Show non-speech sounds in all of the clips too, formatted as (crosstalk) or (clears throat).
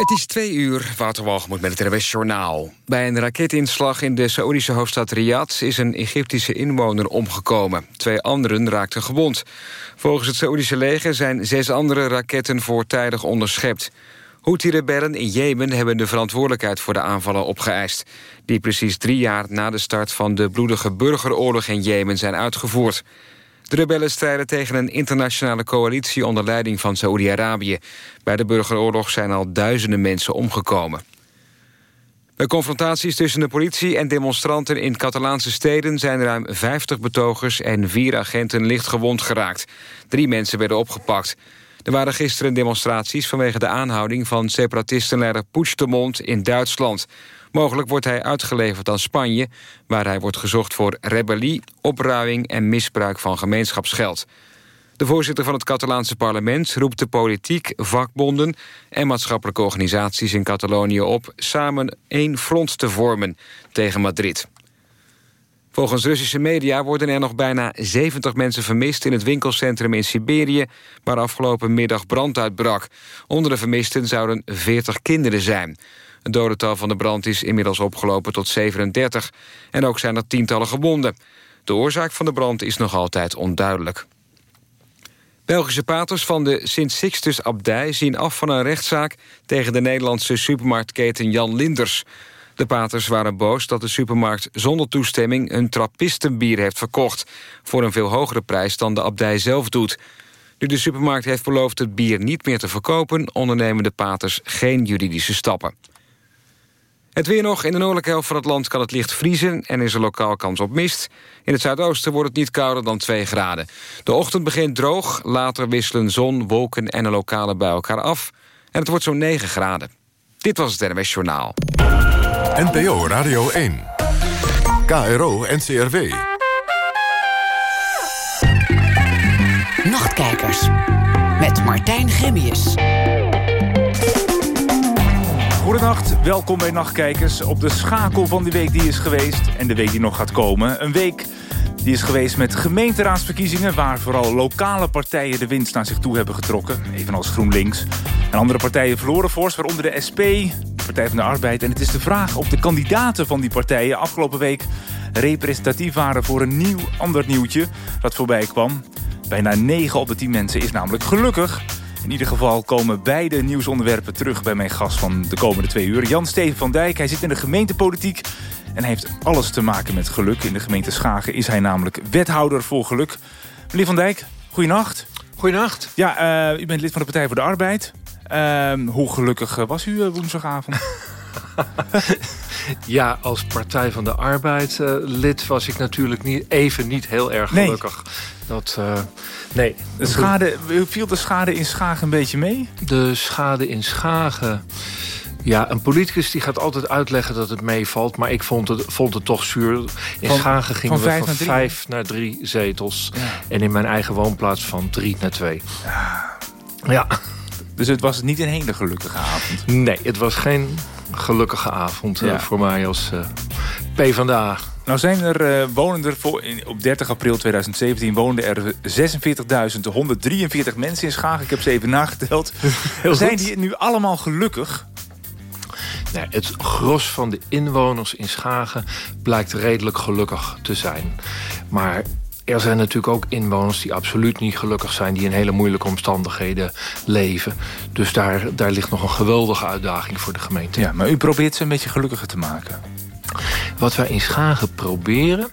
Het is twee uur, Wouter met het RWS Journaal. Bij een raketinslag in de Saoedische hoofdstad Riyadh... is een Egyptische inwoner omgekomen. Twee anderen raakten gewond. Volgens het Saoedische leger zijn zes andere raketten voortijdig onderschept. Houthi-rebellen in Jemen hebben de verantwoordelijkheid voor de aanvallen opgeëist... die precies drie jaar na de start van de bloedige burgeroorlog in Jemen zijn uitgevoerd. De rebellen strijden tegen een internationale coalitie onder leiding van Saoedi-Arabië. Bij de burgeroorlog zijn al duizenden mensen omgekomen. Bij confrontaties tussen de politie en demonstranten in Catalaanse steden... zijn ruim 50 betogers en vier agenten licht gewond geraakt. Drie mensen werden opgepakt. Er waren gisteren demonstraties vanwege de aanhouding... van separatistenleider Puigdemont in Duitsland. Mogelijk wordt hij uitgeleverd aan Spanje... waar hij wordt gezocht voor rebellie, opruiming en misbruik van gemeenschapsgeld. De voorzitter van het Catalaanse parlement roept de politiek, vakbonden... en maatschappelijke organisaties in Catalonië op... samen één front te vormen tegen Madrid. Volgens Russische media worden er nog bijna 70 mensen vermist... in het winkelcentrum in Siberië, waar afgelopen middag brand uitbrak. Onder de vermisten zouden 40 kinderen zijn. Het dodental van de brand is inmiddels opgelopen tot 37. En ook zijn er tientallen gewonden. De oorzaak van de brand is nog altijd onduidelijk. Belgische paters van de Sint-Sixtus Abdij zien af van een rechtszaak... tegen de Nederlandse supermarktketen Jan Linders. De paters waren boos dat de supermarkt zonder toestemming... een trappistenbier heeft verkocht... voor een veel hogere prijs dan de abdij zelf doet. Nu de supermarkt heeft beloofd het bier niet meer te verkopen... ondernemen de paters geen juridische stappen. Het weer nog. In de noordelijke helft van het land kan het licht vriezen... en is er lokaal kans op mist. In het zuidoosten wordt het niet kouder dan 2 graden. De ochtend begint droog, later wisselen zon, wolken en een lokale bij elkaar af. En het wordt zo'n 9 graden. Dit was het NWS Journaal. NPO Radio 1. KRO NCRW. Nachtkijkers. Met Martijn Grimius. Goedenacht, welkom bij Nachtkijkers. Op de schakel van de week die is geweest en de week die nog gaat komen. Een week die is geweest met gemeenteraadsverkiezingen... waar vooral lokale partijen de winst naar zich toe hebben getrokken. Evenals GroenLinks. En andere partijen verloren fors, waaronder de SP, de Partij van de Arbeid. En het is de vraag of de kandidaten van die partijen afgelopen week... representatief waren voor een nieuw ander nieuwtje dat voorbij kwam. Bijna 9 op de 10 mensen is namelijk gelukkig... In ieder geval komen beide nieuwsonderwerpen terug bij mijn gast van de komende twee uur. Jan Steven van Dijk, hij zit in de gemeentepolitiek en heeft alles te maken met geluk. In de gemeente Schagen is hij namelijk wethouder voor geluk. Meneer van Dijk, goeienacht. Goeienacht. Ja, uh, u bent lid van de Partij voor de Arbeid. Uh, hoe gelukkig eh, was u uh, woensdagavond? (laughs) (laughs) ja, als Partij van de Arbeid lid was ik natuurlijk niet, even niet heel erg gelukkig. Dat, uh, nee. De schade, viel de schade in Schagen een beetje mee? De schade in Schagen... Ja, een politicus die gaat altijd uitleggen dat het meevalt. Maar ik vond het, vond het toch zuur. In Schagen gingen van we van naar vijf naar drie zetels. En in mijn eigen woonplaats van drie naar twee. Ja. ja. Dus het was niet een hele gelukkige avond? Nee, het was geen gelukkige avond uh, voor mij als uh, PvdA. Nou zijn er, uh, wonen er voor, in, op 30 april 2017 woonden er 46.143 mensen in Schagen. Ik heb ze even (laughs) nageteld. (laughs) zijn die nu allemaal gelukkig? Nee, het gros van de inwoners in Schagen blijkt redelijk gelukkig te zijn. Maar er zijn natuurlijk ook inwoners die absoluut niet gelukkig zijn... die in hele moeilijke omstandigheden leven. Dus daar, daar ligt nog een geweldige uitdaging voor de gemeente. Ja, maar u probeert ze een beetje gelukkiger te maken. Wat wij in Schagen proberen...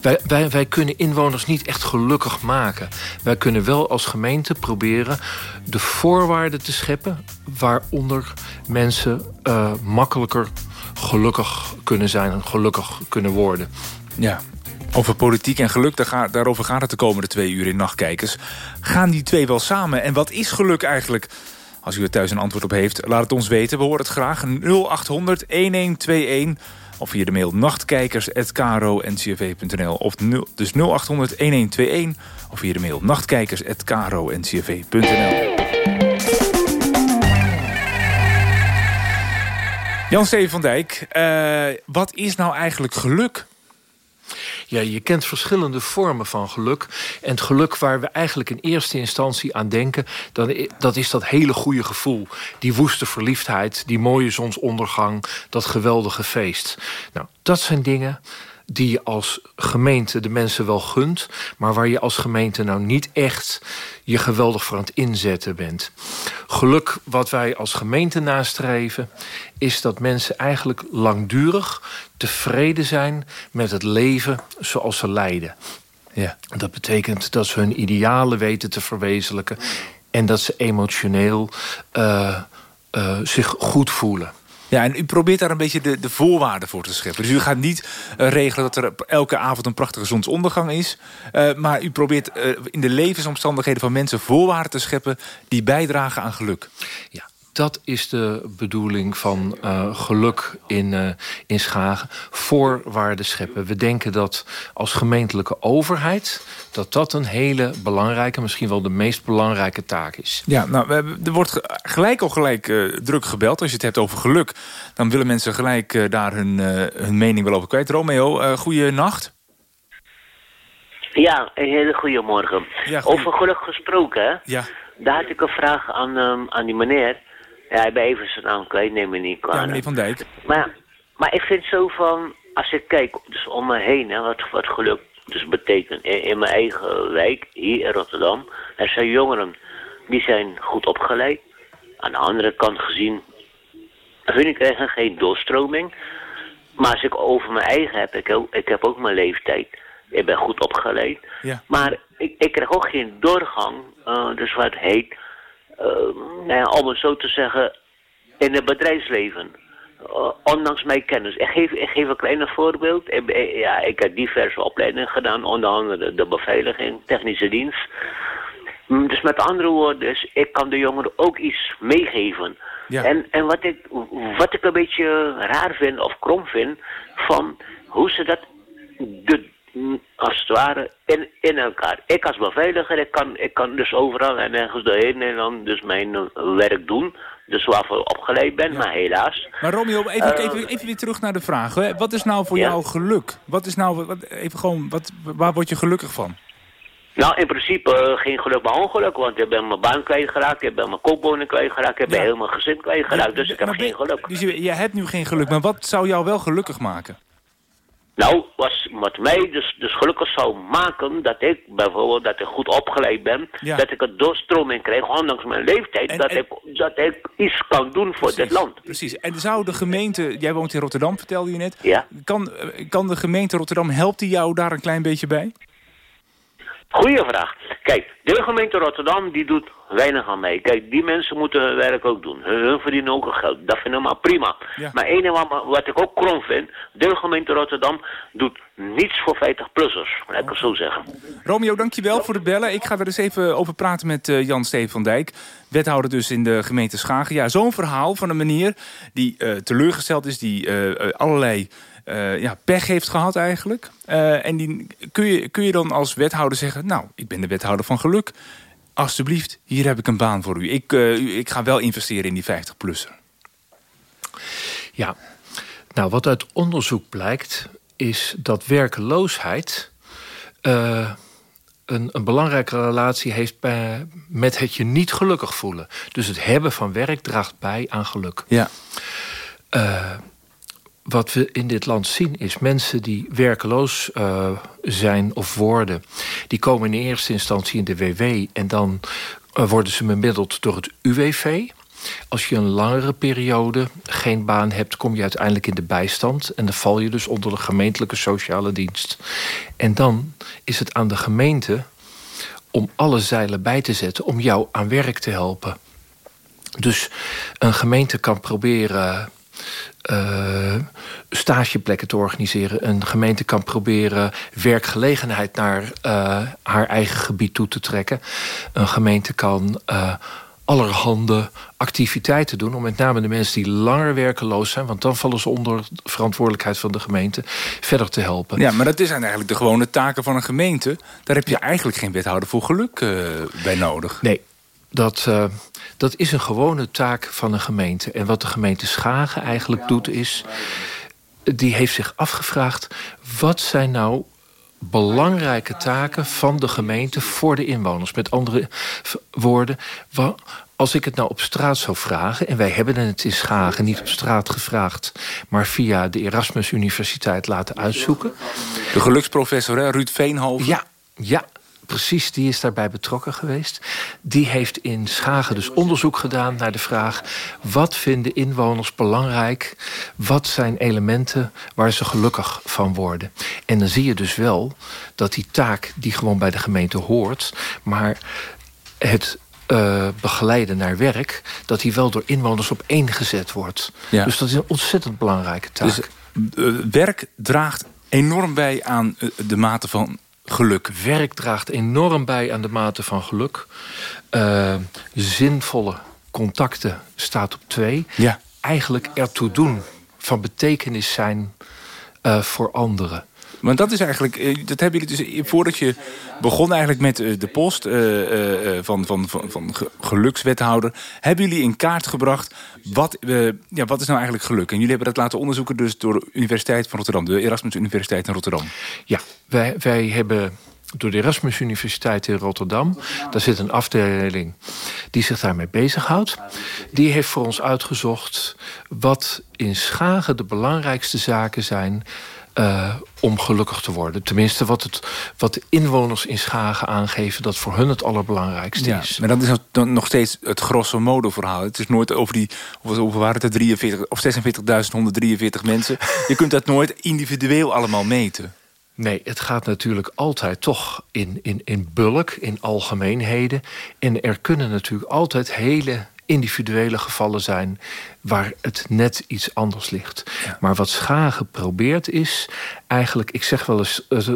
Wij, wij, wij kunnen inwoners niet echt gelukkig maken. Wij kunnen wel als gemeente proberen de voorwaarden te scheppen... waaronder mensen uh, makkelijker gelukkig kunnen zijn en gelukkig kunnen worden. Ja, over politiek en geluk, daarover gaat het de komende twee uur in Nachtkijkers. Gaan die twee wel samen? En wat is geluk eigenlijk? Als u er thuis een antwoord op heeft, laat het ons weten. We horen het graag 0800 1121 of via de mail nachtkijkers.kro.ncv.nl of 0, dus 0800 1121 of via de mail nachtkijkers.kro.ncv.nl Jan Steven van Dijk, uh, wat is nou eigenlijk geluk? Ja, je kent verschillende vormen van geluk. En het geluk waar we eigenlijk in eerste instantie aan denken... Dan, dat is dat hele goede gevoel. Die woeste verliefdheid, die mooie zonsondergang... dat geweldige feest. Nou, dat zijn dingen die je als gemeente de mensen wel gunt... maar waar je als gemeente nou niet echt je geweldig voor aan het inzetten bent. Geluk wat wij als gemeente nastreven... is dat mensen eigenlijk langdurig tevreden zijn met het leven zoals ze leiden. Ja. Dat betekent dat ze hun idealen weten te verwezenlijken... en dat ze emotioneel uh, uh, zich goed voelen. Ja, en u probeert daar een beetje de, de voorwaarden voor te scheppen. Dus u gaat niet uh, regelen dat er elke avond een prachtige zonsondergang is. Uh, maar u probeert uh, in de levensomstandigheden van mensen voorwaarden te scheppen... die bijdragen aan geluk. Ja, dat is de bedoeling van uh, geluk in, uh, in Schagen. Voorwaarden scheppen. We denken dat als gemeentelijke overheid... dat dat een hele belangrijke, misschien wel de meest belangrijke taak is. Ja, nou, er wordt gelijk al gelijk uh, druk gebeld. Als je het hebt over geluk, dan willen mensen gelijk daar hun, hun mening wel over kwijt. Romeo, goeie nacht. Ja, een hele goede morgen. Ja, over geluk gesproken, hè? Ja. Daar had ik een vraag aan, um, aan die meneer... Ja, ik ben even zijn kwijt, neem me niet kwalijk. Ja, meneer Van Dijk. Maar, maar ik vind zo van, als ik kijk dus om me heen, hè, wat, wat geluk dus betekent. In, in mijn eigen wijk, hier in Rotterdam, er zijn jongeren die zijn goed opgeleid. Aan de andere kant gezien, hun krijgen geen doorstroming. Maar als ik over mijn eigen heb, ik, ook, ik heb ook mijn leeftijd. Ik ben goed opgeleid. Ja. Maar ik, ik krijg ook geen doorgang, uh, dus wat heet nou ja, om het zo te zeggen, in het bedrijfsleven. Uh, ondanks mijn kennis. Ik geef, ik geef een klein voorbeeld. Ik, ja, ik heb diverse opleidingen gedaan, onder andere de beveiliging, technische dienst. Dus met andere woorden, dus, ik kan de jongeren ook iets meegeven. Ja. En, en wat, ik, wat ik een beetje raar vind of krom vind, van hoe ze dat de, als het ware in, in elkaar. Ik als beveiliger, ik kan, ik kan dus overal en ergens doorheen en dan dus mijn uh, werk doen. Dus waarvoor ik opgeleid ben, ja. maar helaas. Maar Romeo, even, uh, even, even, weer terug naar de vraag. Hè. Wat is nou voor ja. jou geluk? Wat is nou, wat, even gewoon, wat, waar word je gelukkig van? Nou, in principe uh, geen geluk, maar ongeluk. Want ik ben mijn baan kwijtgeraakt, ik ben mijn koopwoning kwijtgeraakt, ik ben ja. heel mijn gezin kwijtgeraakt. Dus ik heb geen geluk. Dus je, je hebt nu geen geluk, maar wat zou jou wel gelukkig maken? Nou, was, wat mij dus, dus gelukkig zou maken dat ik bijvoorbeeld dat ik goed opgeleid ben, ja. dat ik een doorstroming krijg, ondanks mijn leeftijd, En- dat, en- ik, dat ik iets kan doen voor dit land. Precies. En zou de gemeente, jij woont in Rotterdam, vertelde je net. Ja. Kan, kan de gemeente Rotterdam, helpt die jou daar een klein beetje bij? Goeie vraag. Kijk, de gemeente Rotterdam die doet weinig aan mee. Kijk, die mensen moeten hun werk ook doen. Hun, hun verdienen ook geld. Dat vind ik maar prima. Ja. Maar één ding wat, wat ik ook krom vind, de gemeente Rotterdam doet niets voor 50-plussers. Laat ik het zo zeggen. Romeo, dankjewel voor het bellen. Ik ga er eens even over praten met eh, Jan Steven van Dijk. Wethouder dus in de gemeente Schagen. Ja, zo'n verhaal van een meneer die eh, teleurgesteld is. Die eh, allerlei eh, ja, pech heeft gehad eigenlijk. Eh, en die, kun, je, kun je dan als wethouder zeggen... nou, ik ben de wethouder van geluk. Alsjeblieft, hier heb ik een baan voor u. Ik, eh, ik ga wel investeren in die 50-plusser. Ja, nou wat uit onderzoek blijkt is dat werkeloosheid een, een belangrijke relatie heeft bij, met het je niet gelukkig voelen. Dus het hebben van werk draagt bij aan geluk. Ja. Wat we in dit land zien is mensen die werkeloos eh, zijn of worden... die komen in eerste instantie in de WW... en dan eh, worden ze bemiddeld door het UWV. Als je een langere periode geen baan hebt... kom je uiteindelijk in de bijstand... en dan val je dus onder de gemeentelijke sociale dienst. En dan is het aan de gemeente om alle zeilen bij te zetten... om jou aan werk te helpen. Dus een gemeente kan proberen eh, stageplekken te organiseren. Een gemeente kan proberen werkgelegenheid naar eh, haar eigen gebied toe te trekken. Een gemeente kan eh, allerhande activiteiten doen... om met name de mensen die langer werkeloos zijn... want dan vallen ze onder de verantwoordelijkheid van de gemeente... verder te helpen. Ja, maar dat zijn eigenlijk de gewone taken van een gemeente. Daar heb je eigenlijk geen wethouder voor geluk bij nodig. Nee, dat, eh, dat is een gewone taak van een gemeente. En wat de gemeente Schagen eigenlijk doet is... die heeft zich afgevraagd... wat zijn nou belangrijke taken van de gemeente voor de inwoners. Met andere woorden, als ik het nou op straat zou vragen... en wij hebben het in Schagen niet op straat gevraagd... maar via de Erasmus Universiteit laten uitzoeken. De geluksprofessor hè, Ruud Veenhoven. Ja, ja, precies, die is daarbij betrokken geweest. Die heeft in Schagen dus onderzoek gedaan naar de vraag... wat vinden inwoners belangrijk? Wat zijn elementen waar ze gelukkig van worden? En dan zie je dus wel dat die taak die gewoon bij de gemeente hoort... maar het uh, begeleiden naar werk... dat die wel door inwoners op één gezet wordt. Ja. Dus dat is een ontzettend belangrijke taak. Dus, uh, werk draagt enorm bij aan uh, de mate van geluk. Werk draagt enorm bij aan de mate van geluk. zinvolle contacten staat op twee. Ja. Eigenlijk ertoe doen, van betekenis zijn voor anderen. Want dat is eigenlijk, eh, dat hebben jullie dus voordat je begon eigenlijk met eh, de post van, van, van, van gelukswethouder, hebben jullie in kaart gebracht wat, ja, wat is nou eigenlijk geluk? En jullie hebben dat laten onderzoeken dus door de Universiteit van Rotterdam, de Erasmus Universiteit in Rotterdam. Ja, wij, wij hebben door de Erasmus Universiteit in Rotterdam. Daar zit een afdeling die zich daarmee bezighoudt. Die heeft voor ons uitgezocht wat in Schagen de belangrijkste zaken zijn uh, om gelukkig te worden. Tenminste, wat, het, wat de inwoners in Schagen aangeven... dat voor hun het allerbelangrijkste ja, is. Maar dat is dan nog steeds het grosso modo verhaal. Het is nooit over die, over waren het er 43 of 46.143 mensen. Je kunt dat nooit individueel allemaal meten. Nee, het gaat natuurlijk altijd toch in, in, in bulk, in algemeenheden. En er kunnen natuurlijk altijd hele individuele gevallen zijn waar het net iets anders ligt. Maar wat Schagen probeert is eigenlijk, ik zeg wel eens. Uh,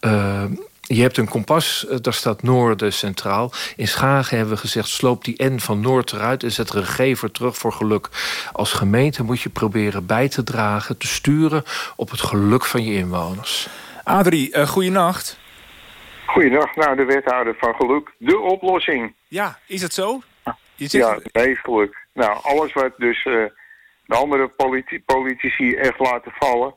uh, je hebt een kompas, daar staat Noorden centraal. In Schagen hebben we gezegd, sloop die N van Noord eruit... en zet er een gever terug voor geluk. Als gemeente moet je proberen bij te dragen, te sturen... op het geluk van je inwoners. Adrie, uh, goeienacht. Goeienacht, nou de wethouder van geluk. De oplossing. Ja, is het zo? Ja, meestelijk. Nou, alles wat dus uh, de andere politici echt laten vallen...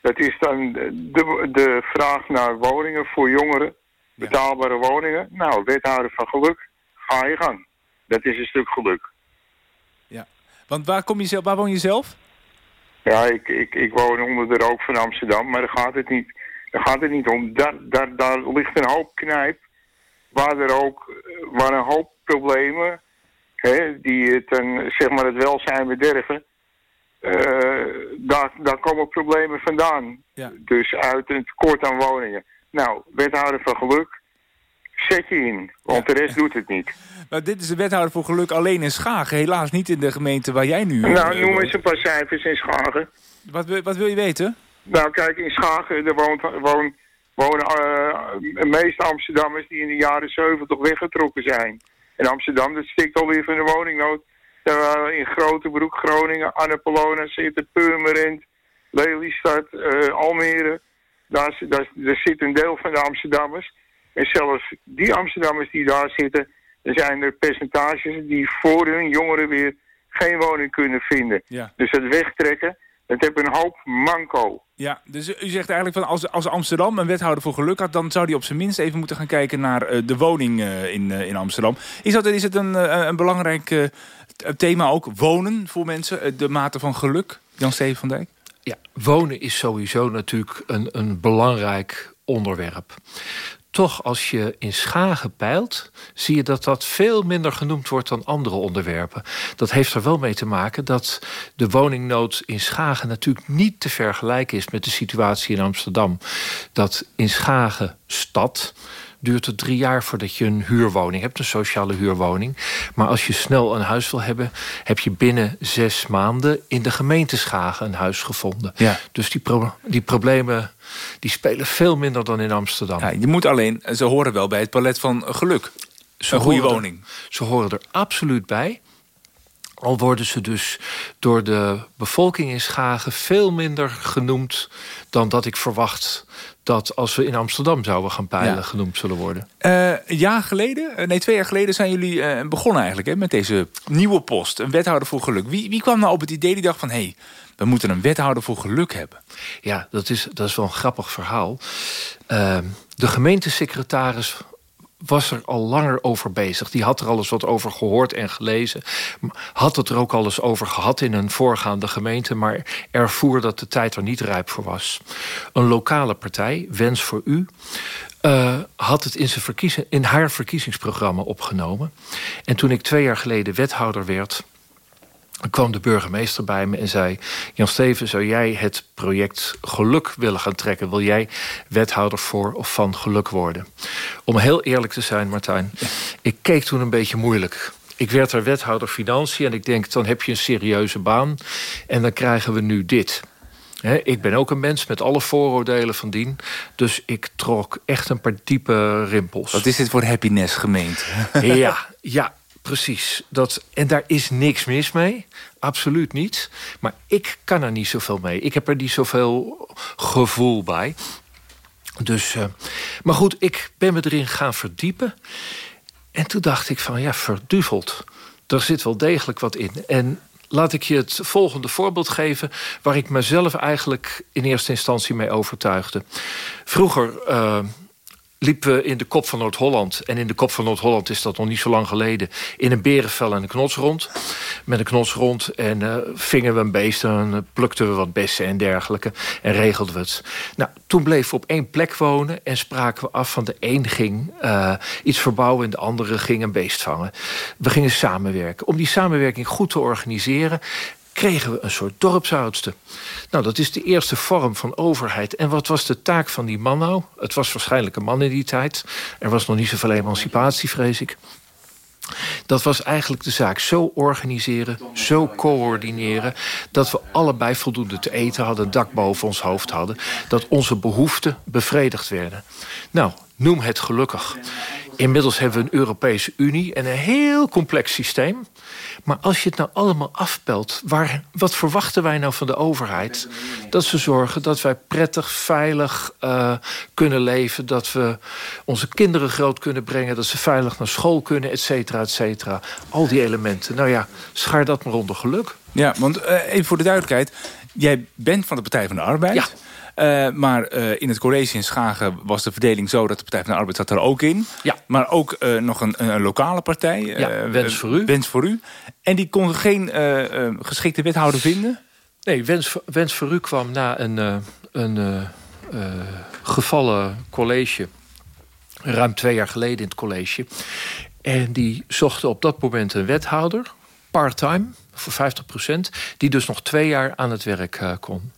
dat is dan de, de vraag naar woningen voor jongeren. Betaalbare woningen. Nou, wethouder van geluk, ga je gang. Dat is een stuk geluk. Ja, want waar, kom je zelf, waar woon je zelf? Ja, ik, ik, ik woon onder de rook van Amsterdam, maar daar gaat het niet, daar gaat het niet om. Daar, daar, daar ligt een hoop knijp waar er ook waar een hoop problemen hè, die het, een, zeg maar het welzijn bederven, uh, daar, daar komen problemen vandaan. Ja. Dus uit een tekort aan woningen. Nou, wethouder van geluk, zet je in, want de rest doet het niet. Maar dit is de wethouder voor geluk alleen in Schagen, helaas niet in de gemeente waar jij nu... Nou, noem eens een paar cijfers in Schagen. Wat, wat wil je weten? Nou, kijk, in Schagen er woont, woont, wonen uh, de meeste Amsterdammers die in de jaren 70 weggetrokken zijn. In Amsterdam, dat stikt alweer van de woningnood. Terwijl in Grotebroek, Groningen, Annapolona zitten, Purmerend, Lelystad, uh, Almere. Daar, daar, daar zit een deel van de Amsterdammers. En zelfs die Amsterdammers die daar zitten, er zijn er percentages die voor hun jongeren weer geen woning kunnen vinden. Ja. Dus het wegtrekken, het heeft een hoop manco. Ja, dus u zegt eigenlijk van als, als Amsterdam een wethouder voor geluk had... dan zou die op zijn minst even moeten gaan kijken naar uh, de woning uh, in, uh, in Amsterdam. Is, dat, is het een, een belangrijk thema ook, wonen voor mensen? de mate van geluk? Jan-Steven van Dijk? Ja, wonen is sowieso natuurlijk een, een belangrijk onderwerp. Toch, als je in Schagen peilt, zie je dat dat veel minder genoemd wordt dan andere onderwerpen. Dat heeft er wel mee te maken dat de woningnood in Schagen natuurlijk niet te vergelijken is met de situatie in Amsterdam. Dat in Schagen stad duurt het drie jaar voordat je een huurwoning hebt, een sociale huurwoning. Maar als je snel een huis wil hebben, heb je binnen zes maanden in de gemeente Schagen een huis gevonden. Ja. Dus die, die problemen die spelen veel minder dan in Amsterdam. Ja, je moet alleen, ze horen wel bij het palet van geluk. Ze een goede woning. ze horen er absoluut bij. Al worden ze dus door de bevolking in Schagen veel minder genoemd dan dat ik verwacht dat als we in Amsterdam zouden gaan peilen genoemd zullen worden. Uh, een jaar geleden, eh, nee twee jaar geleden zijn jullie uh, begonnen eigenlijk hè, met deze nieuwe post. Een wethouder voor geluk. Wie, wie kwam nou op het idee die dacht van... hé, hey, we moeten een wethouder voor geluk hebben? Ja, dat is, dat is wel een grappig verhaal. Uh, de gemeentesecretaris was er al langer over bezig. Die had er alles wat over gehoord en gelezen. Had het er ook alles over gehad in een voorgaande gemeente... maar ervoer dat de tijd er niet rijp voor was. Een lokale partij, Wens voor U... Uh, had het in, zijn in haar verkiezingsprogramma opgenomen. En toen ik twee jaar geleden wethouder werd kwam de burgemeester bij me en zei... Jan Steven, zou jij het project Geluk willen gaan trekken? Wil jij wethouder voor of van geluk worden? Om heel eerlijk te zijn, Martijn, ik keek toen een beetje moeilijk. Ik werd er wethouder financiën en ik denk... dan heb je een serieuze baan en dan krijgen we nu dit... ik ben ook een mens met alle vooroordelen van dien. Dus ik trok echt een paar diepe rimpels. Wat is dit voor happiness gemeente? Ja, ja, Precies. Dat, en daar is niks mis mee. Absoluut niet. Maar ik kan er niet zoveel mee. Ik heb er niet zoveel gevoel bij. Dus, uh, maar goed, ik ben me erin gaan verdiepen. En toen dacht ik van, ja, verduveld. Er zit wel degelijk wat in. En laat ik je het volgende voorbeeld geven... waar ik mezelf eigenlijk in eerste instantie mee overtuigde. Vroeger... Uh, liepen we in de kop van Noord-Holland. En in de kop van Noord-Holland is dat nog niet zo lang geleden... in een berenvel en een knots rond. Met een knots rond en uh, vingen we een beest... en plukten we wat bessen en dergelijke. En regelden we het. Nou, toen bleven we op één plek wonen... en spraken we af van de een ging uh, iets verbouwen... en de andere ging een beest vangen. We gingen samenwerken. Om die samenwerking goed te organiseren kregen we een soort dorpsoudste. Nou, dat is de eerste vorm van overheid. En wat was de taak van die man nou? Het was waarschijnlijk een man in die tijd. Er was nog niet zoveel emancipatie, vrees ik. Dat was eigenlijk de zaak. Zo organiseren, zo coördineren... dat we allebei voldoende te eten hadden, dak boven ons hoofd hadden... dat onze behoeften bevredigd werden. Nou, noem het gelukkig. Inmiddels hebben we een Europese Unie en een heel complex systeem. Maar als je het nou allemaal afpelt, waar, wat verwachten wij nou van de overheid? Dat ze zorgen dat wij prettig, veilig uh, kunnen leven. Dat we onze kinderen groot kunnen brengen. Dat ze veilig naar school kunnen, et cetera, et cetera. Al die elementen. Nou ja, schaar dat maar onder geluk. Ja, want uh, even voor de duidelijkheid. Jij bent van de Partij van de Arbeid. Ja. Uh, maar uh, in het college in Schagen was de verdeling zo... dat de Partij van de Arbeid zat er ook in. Ja. Maar ook uh, nog een, een, lokale partij. Ja, Wens voor U. Wens voor U. En die kon geen geschikte wethouder vinden? Nee, Wens, Wens voor U kwam na een, een gevallen college... ruim twee jaar geleden in het college. En die zochten op dat moment een wethouder, part-time, voor 50% die dus nog twee jaar aan het werk kon.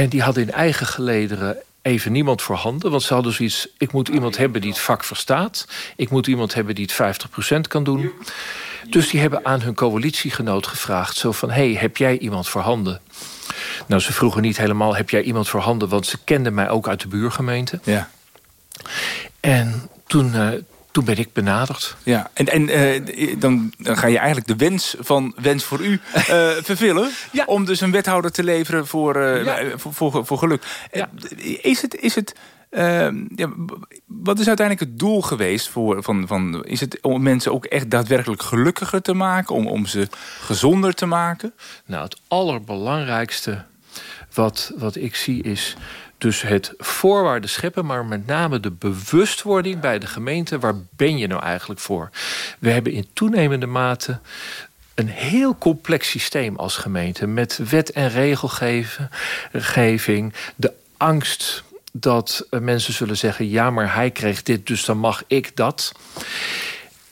En die hadden in eigen gelederen even niemand voorhanden. Want ze hadden zoiets, ik moet iemand hebben die het vak verstaat. Ik moet iemand hebben die het 50% kan doen. Dus die hebben aan hun coalitiegenoot gevraagd... zo van, hey, heb jij iemand voorhanden? Nou, ze vroegen niet helemaal, heb jij iemand voorhanden? Want ze kenden mij ook uit de buurgemeente. Ja. En toen, uh, toen ben ik benaderd. Ja, en, en uh, dan, dan ga je eigenlijk de wens van Wens voor U uh, (laughs) vervullen. Ja. Om dus een wethouder te leveren voor, uh, ja. voor, voor, voor, geluk. Ja. Is het... Is het ehm, ja, wat is uiteindelijk het doel geweest voor, van, van, is het om mensen ook echt daadwerkelijk gelukkiger te maken? Om, om ze gezonder te maken? Nou, het allerbelangrijkste wat, wat ik zie is dus het voorwaarden scheppen, maar met name de bewustwording bij de gemeente. Waar ben je nou eigenlijk voor? We hebben in toenemende mate een heel complex systeem als gemeente. Met wet en regelgeving, de angst dat mensen zullen zeggen... ja, maar hij kreeg dit, dus dan mag ik dat.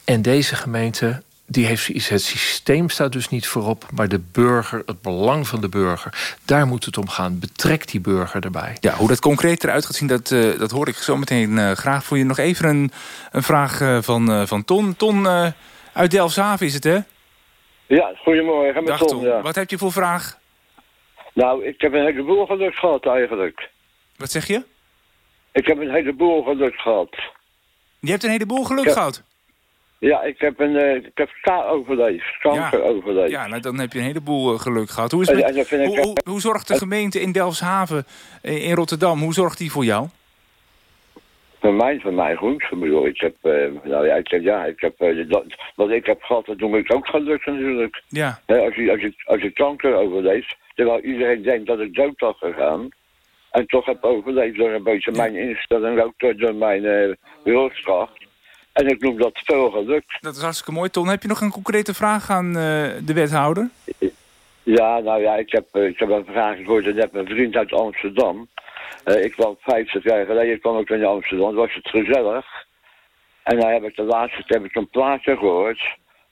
En deze gemeente die heeft zoiets. Het systeem staat dus niet voorop, maar de burger, het belang van de burger. Daar moet het om gaan. Betrek die burger erbij. Ja, hoe dat concreet eruit gaat zien, dat, uh, dat hoor ik zo meteen uh, graag voor je. Nog even een, een vraag uh, van, van Ton. Ton, uit Delfshaven is het, hè? Ja, goedemorgen. Met Dag, Ton, ja. Wat heb je voor vraag? Nou, ik heb een heleboel geluk gehad eigenlijk. Wat zeg je? Ik heb een heleboel geluk gehad. Je hebt een heleboel geluk ja. gehad? Ja, ik heb, een, uh, ik heb K overleefd. Kanker ja. overleefd. Ja, nou, dan heb je een heleboel geluk gehad. Hoe, is met, hoe, hoe, hoe, zorgt de gemeente in Delfshaven in Rotterdam, hoe zorgt die voor jou? Voor mij, voor mij goed. Ik heb, uh, nou ja, ik heb, ja, ik heb, dat, wat ik heb gehad, dat noem ik ook geluk natuurlijk. Ja. als, je, als, je, als je kanker overleeft, terwijl iedereen denkt dat ik dood had gegaan. En toch heb overleefd door een beetje mijn instelling, ook door, door mijn uh, wilskracht. En ik noem dat veel geluk. Dat is hartstikke mooi. Ton, heb je nog een concrete vraag aan de wethouder? Ja, nou ja, ik heb, ik heb een vraag gehoord net mijn vriend uit Amsterdam. Uh, ik kwam 50 jaar geleden kwam ik in Amsterdam, was het gezellig. En dan heb ik de laatste heb ik een plaatje gehoord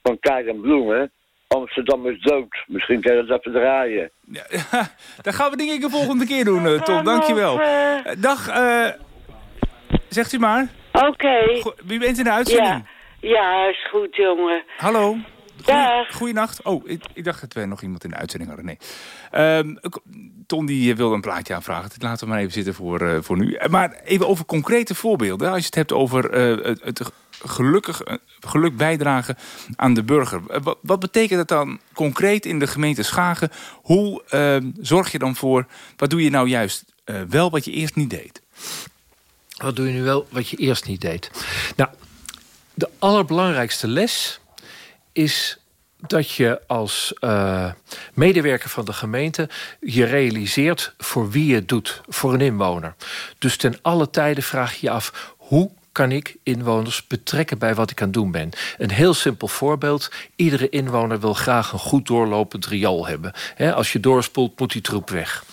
van Karen Bloemen. Amsterdam is dood. Misschien kan je dat even draaien. Ja, (laughs) dat gaan we denk ik de volgende keer doen, Tom. Dankjewel. Dag, uh, zegt u maar. Oké. Okay. Wie bent in de uitzending? Ja. ja, is goed, jongen. Hallo. Goeienacht. Oh, ik, ik, dacht dat we nog iemand in de uitzending hadden. Nee. Um, Ton die wilde een plaatje aanvragen. Dat laten we maar even zitten voor, uh, voor nu. Maar even over concrete voorbeelden. Als je het hebt over uh, het, het gelukkig, geluk bijdragen aan de burger. Wat, wat, betekent dat dan concreet in de gemeente Schagen? Hoe uh, zorg je dan voor... Wat doe je nou juist wel wat je eerst niet deed? Wat doe je nu wel wat je eerst niet deed? Nou, de allerbelangrijkste les is dat je als uh, medewerker van de gemeente je realiseert voor wie je het doet, voor een inwoner. Dus ten alle tijde vraag je je af hoe kan ik inwoners betrekken bij wat ik aan het doen ben. Een heel simpel voorbeeld. Iedere inwoner wil graag een goed doorlopend riool hebben. als je doorspoelt, moet die troep weg.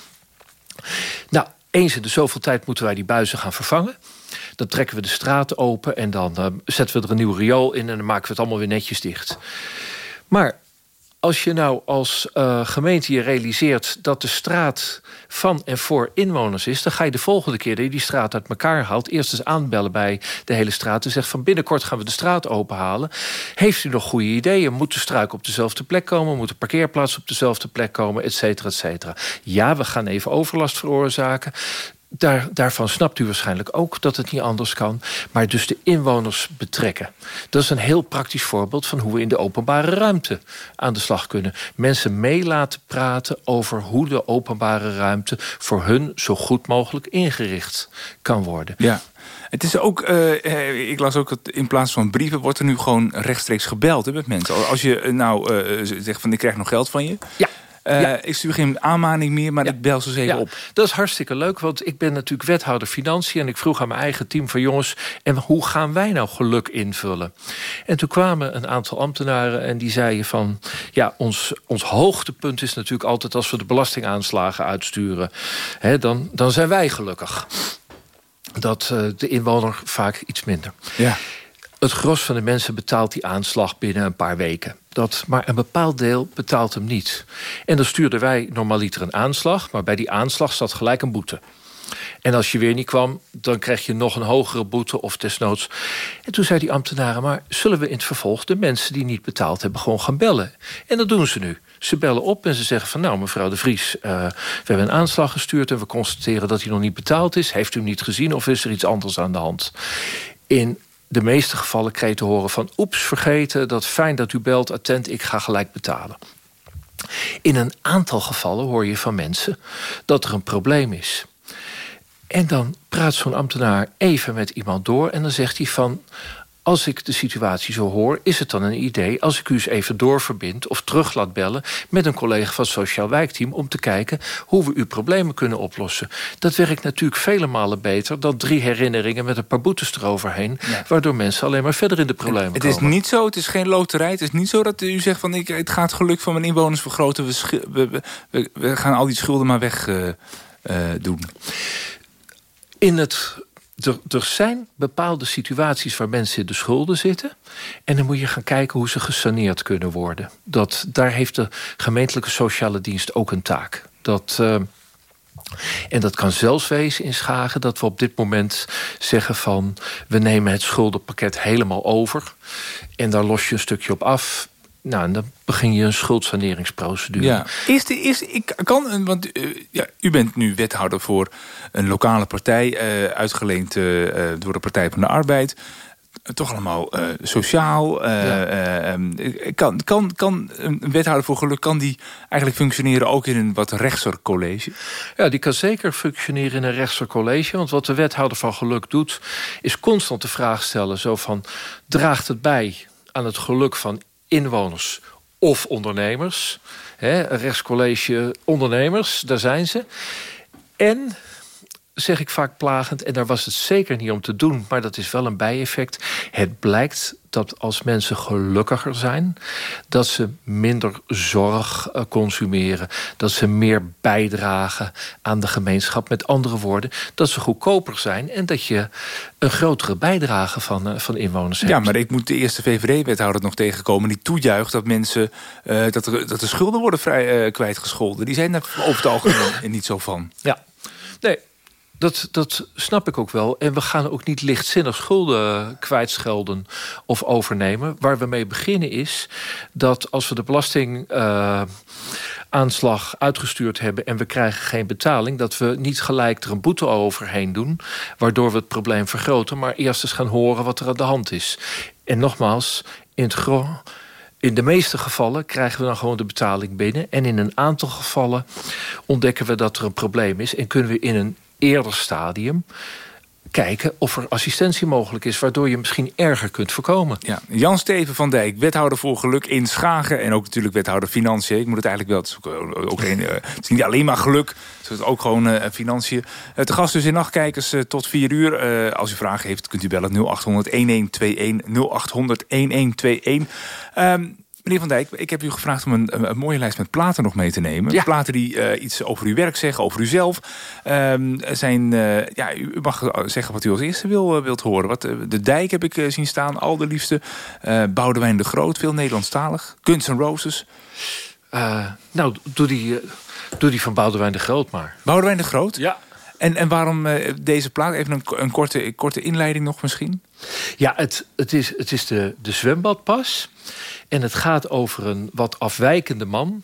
Nou, eens in de zoveel tijd moeten wij die buizen gaan vervangen. Dan trekken we de straten open en dan uh, zetten we er een nieuw riool in... en dan maken we het allemaal weer netjes dicht. Maar als je nou als uh, gemeente je realiseert dat de straat van en voor inwoners is, dan ga je de volgende keer dat je die straat uit elkaar haalt, eerst eens aanbellen bij de hele straat en zegt van binnenkort gaan we de straat openhalen. Heeft u nog goede ideeën? Moet de struik op dezelfde plek komen? Moet de parkeerplaats op dezelfde plek komen? Et cetera, et cetera. Ja, we gaan even overlast veroorzaken. Daar, daarvan snapt u waarschijnlijk ook dat het niet anders kan. Maar dus de inwoners betrekken. Dat is een heel praktisch voorbeeld van hoe we in de openbare ruimte aan de slag kunnen. Mensen mee laten praten over hoe de openbare ruimte voor hun zo goed mogelijk ingericht kan worden. Ja. Het is ook, uh, ik las ook dat in plaats van brieven wordt er nu gewoon rechtstreeks gebeld hè, met mensen. Als je uh, nou uh, zegt van ik krijg nog geld van je. Ja. Uh, ja. Ik stuur geen aanmaning meer, maar ik bel ze ja. op. Dat is hartstikke leuk, want ik ben natuurlijk wethouder financiën... en ik vroeg aan mijn eigen team van jongens... en hoe gaan wij nou geluk invullen? En toen kwamen een aantal ambtenaren en die zeiden van... ja, ons, ons hoogtepunt is natuurlijk altijd als we de belastingaanslagen uitsturen. Hè, dan, dan zijn wij gelukkig. Dat uh, de inwoner vaak iets minder. Ja. Het gros van de mensen betaalt die aanslag binnen een paar weken. Dat, maar een bepaald deel betaalt hem niet. En dan stuurden wij normaliter een aanslag... maar bij die aanslag zat gelijk een boete. En als je weer niet kwam, dan krijg je nog een hogere boete of desnoods. En toen zei die ambtenaren, maar zullen we in het vervolg... de mensen die niet betaald hebben gewoon gaan bellen? En dat doen ze nu. Ze bellen op en ze zeggen van... nou, mevrouw de Vries, uh, we hebben een aanslag gestuurd... en we constateren dat hij nog niet betaald is. Heeft u hem niet gezien of is er iets anders aan de hand? In de meeste gevallen kreeg te horen van... oeps, vergeten, dat fijn dat u belt, attent, ik ga gelijk betalen. In een aantal gevallen hoor je van mensen dat er een probleem is. En dan praat zo'n ambtenaar even met iemand door... en dan zegt hij van, als ik de situatie zo hoor, is het dan een idee... als ik u eens even doorverbind of terug laat bellen... met een collega van het Sociaal Wijkteam... om te kijken hoe we uw problemen kunnen oplossen. Dat werkt natuurlijk vele malen beter... dan drie herinneringen met een paar boetes eroverheen... waardoor mensen alleen maar verder in de problemen het komen. Het is niet zo, het is geen loterij. Het is niet zo dat u zegt van ik, het gaat geluk van mijn inwoners vergroten. We, we, we, we gaan al die schulden maar weg uh, uh, doen. In het er, er, zijn bepaalde situaties waar mensen in de schulden zitten. En dan moet je gaan kijken hoe ze gesaneerd kunnen worden. Dat, daar heeft de gemeentelijke sociale dienst ook een taak. Dat, uh, en dat kan zelfs wezen in Schagen dat we op dit moment zeggen van... we nemen het schuldenpakket helemaal over. En daar los je een stukje op af. Nou, en dan begin je een schuldsaneringsprocedure. Ja. Is de, is, ik kan, want uh, ja, u bent nu wethouder voor een lokale partij... Uh, uitgeleend uh, door de Partij van de Arbeid. toch allemaal eh, sociaal. eh, eh, kan, kan, kan een wethouder voor geluk kan die eigenlijk functioneren ook in een wat rechtser college? Ja, die kan zeker functioneren in een rechtser college. Want wat de wethouder van geluk doet, is constant de vraag stellen: zo van draagt het bij aan het geluk van inwoners of ondernemers? Hè, rechtscollege ondernemers, daar zijn ze. En zeg ik vaak plagend, en daar was het zeker niet om te doen, maar dat is wel een bijeffect. Het blijkt dat als mensen gelukkiger zijn, dat ze minder zorg eh, consumeren, dat ze meer bijdragen aan de gemeenschap. Met andere woorden, dat ze goedkoper zijn en dat je een grotere bijdrage van, eh, van inwoners hebt. Ja, maar ik moet de eerste VVD-wethouder nog tegenkomen die toejuicht dat mensen eh, dat, er, dat de schulden worden vrij eh, kwijtgescholden. Die zijn daar over het algemeen (laughs) niet zo van. Ja, nee, dat, dat snap ik ook wel. En we gaan ook niet lichtzinnig schulden kwijtschelden of overnemen. Waar we mee beginnen is dat als we de belastingaanslag uitgestuurd hebben en we krijgen geen betaling, dat we niet gelijk er een boete overheen doen, waardoor we het probleem vergroten, maar eerst eens gaan horen wat er aan de hand is. En nogmaals, in het in de meeste gevallen krijgen we dan gewoon de betaling binnen. En in een aantal gevallen ontdekken we dat er een probleem is. En kunnen we in een eerder stadium kijken of er assistentie mogelijk is... waardoor je misschien erger kunt voorkomen. Ja, Jan Steven van Dijk, wethouder voor geluk in Schagen... en ook natuurlijk wethouder financiën. Ik moet het eigenlijk wel... Het ook, geen, uh, het is niet alleen maar geluk, het is ook gewoon uh, financiën. Uh, te gast dus in Nachtkijkers tot 4 uur. als u vragen heeft, kunt u bellen 0800-1121, 0800-1121. Meneer Van Dijk, ik heb u gevraagd om een, een mooie lijst met platen nog mee te nemen. Ja. Platen die uh, iets over uw werk zeggen, over uzelf. Um, zijn, uh, ja, u mag zeggen wat u als eerste wil, wilt horen. Wat, de Dijk heb ik zien staan, al de liefste. Boudewijn de Groot, veel Nederlandstalig. Guns N' Roses. nou, doe die, doe die van Boudewijn de Groot maar. Boudewijn de Groot? Ja. En, en waarom deze plaat? Even een, een, korte, korte inleiding nog misschien. Ja, het, het, is, het is de, de zwembadpas. En het gaat over een wat afwijkende man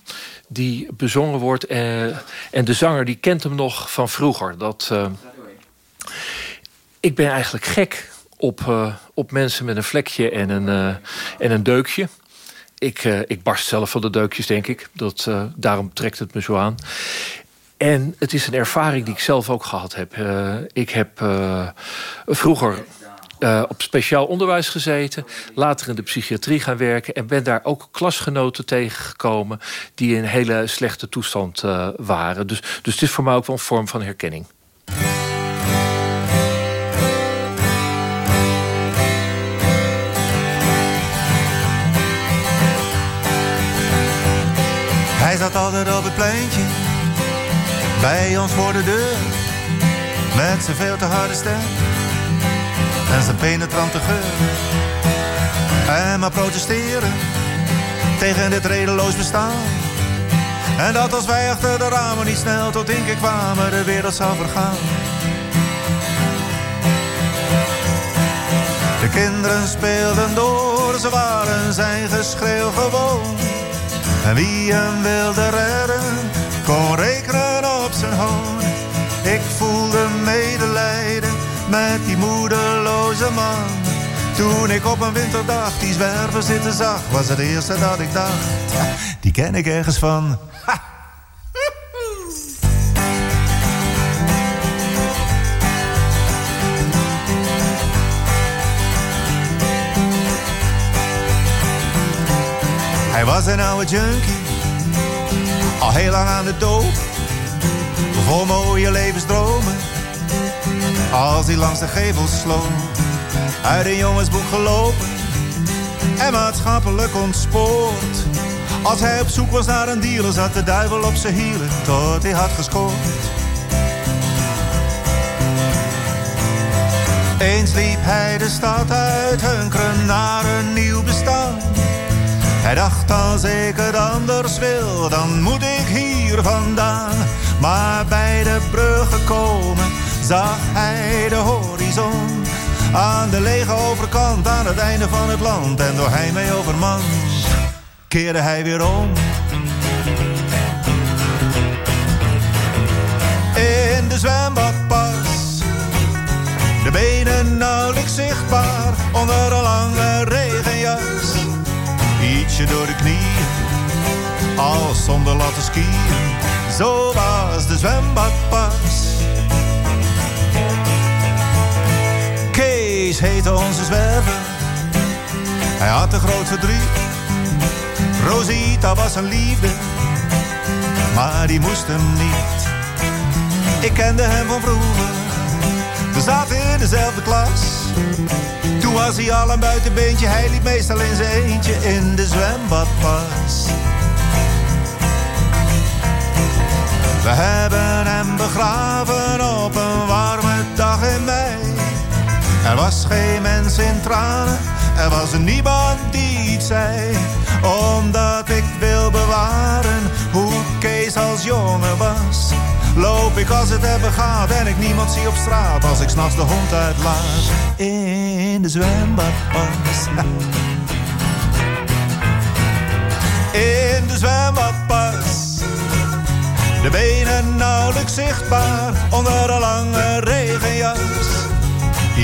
die bezongen wordt. Eh, en de zanger die kent hem nog van vroeger. Dat, uh, ik ben eigenlijk gek op, uh, op mensen met een vlekje en een, uh, en een deukje. Ik, ik barst zelf van de deukjes, denk ik. Dat, daarom trekt het me zo aan. En het is een ervaring die ik zelf ook gehad heb. ik heb vroeger uh, op speciaal onderwijs gezeten. Later in de psychiatrie gaan werken. En ben daar ook klasgenoten tegengekomen... die in hele slechte toestand uh, waren. Dus, dus het is voor mij ook wel een vorm van herkenning. Hij zat altijd op het pleintje. Bij ons voor de deur. Met zijn veel te harde stem en zijn penetrante geur. En maar protesteren tegen dit redeloos bestaan. En dat als wij achter de ramen niet snel tot inkeer kwamen, de wereld zou vergaan. De kinderen speelden door, ze waren zijn geschreeuw gewoon. En wie hem wilde redden, kon rekenen op zijn hoon. Ik voelde medelijden met die man. Toen ik op een winterdag die zwerver zitten zag, was het eerste dat ik dacht: (laughs) die ken ik ergens van. (laughs) Hij was een oude junkie, al heel lang aan de doop. Vol mooie levensdromen als hij langs de gevels sloop. Uit een jongensboek gelopen en maatschappelijk ontspoord. Als hij op zoek was naar een dealer, zat de duivel op zijn hielen tot hij had gescoord. Eens liep hij de stad uit, hunkeren naar een nieuw bestaan. Hij dacht als ik het anders wil, dan moet ik hier vandaan. Maar bij de brug gekomen zag hij de horizon. Aan de lege overkant, aan het einde van het land. En door hij mee overman, keerde hij weer om. In de zwembadpas, de benen nauwelijks zichtbaar. Onder een lange regenjas, ietsje door de knieën. Als zonder laten skiën, zo was de zwembadpas Kees heette onze zwerver. Hij had een groot verdriet. Rosita was een liefde, maar die moest hem niet. Ik kende hem van vroeger. We zaten in dezelfde klas. Toen was hij al een buitenbeentje. Hij liep meestal in zijn eentje in de zwembadpas. We hebben hem begraven was geen mens in tranen, er was niemand die iets zei. Omdat ik wil bewaren hoe Kees als jongen was. Loop ik als het hebben gaat en ik niemand zie op straat als ik s'nachts de hond uitlaat. In de zwembadpas. In de zwembadpas. De benen nauwelijks zichtbaar onder een lange regenjas.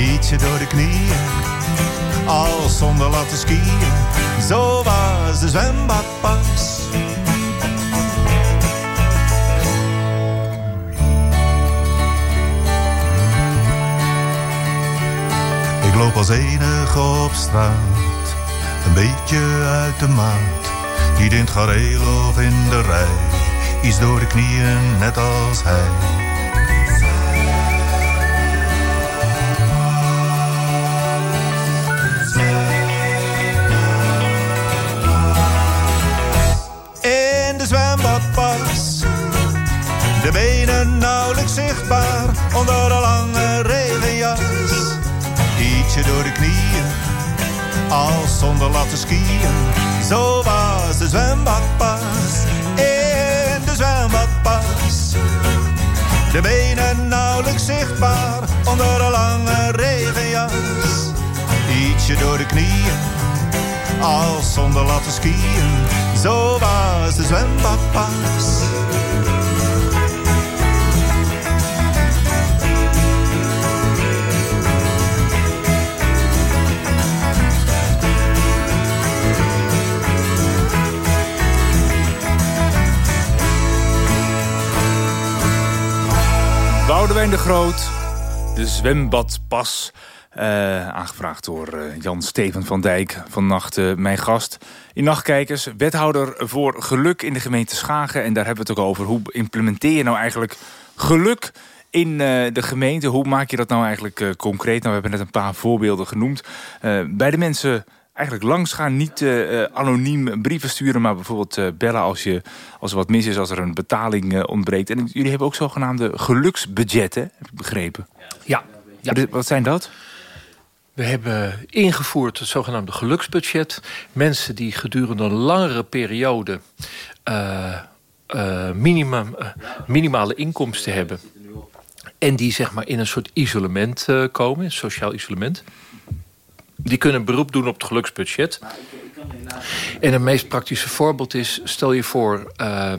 Ietsje door de knieën, al zonder laten skiën. Zo was de zwembadpas. Ik loop als enige op straat, een beetje uit de maat. Niet in het gareel of in de rij, iets door de knieën net als hij. Zichtbaar onder een lange regenjas. Ietsje door de knieën, als zonder laten skiën. Zo was de zwembadpas, in de zwembadpas. De benen nauwelijks zichtbaar onder een lange regenjas. Ietsje door de knieën, als zonder laten skiën. Zo was de zwembadpas. De Groot, de zwembadpas. Eh, aangevraagd door eh, Jan Steven van Dijk. Vannacht eh, mijn gast in Nachtkijkers. Wethouder voor geluk in de gemeente Schagen. En daar hebben we het ook over. Hoe implementeer je nou eigenlijk geluk in de gemeente? Hoe maak je dat nou eigenlijk concreet? Nou, we hebben net een paar voorbeelden genoemd. bij de mensen eigenlijk langs gaan. Niet uh, anoniem brieven sturen, maar bijvoorbeeld uh, bellen als, je, als er wat mis is, als er een betaling uh, ontbreekt. En jullie hebben ook zogenaamde geluksbudgetten, heb ik begrepen. Ja. ja. Wat, wat zijn dat? We hebben ingevoerd het zogenaamde geluksbudget. Mensen die gedurende een langere periode minimum, minimale inkomsten hebben. En die zeg maar in een soort isolement komen, sociaal isolement. Die kunnen beroep doen op het geluksbudget. En een meest praktische voorbeeld is... stel je voor, uh,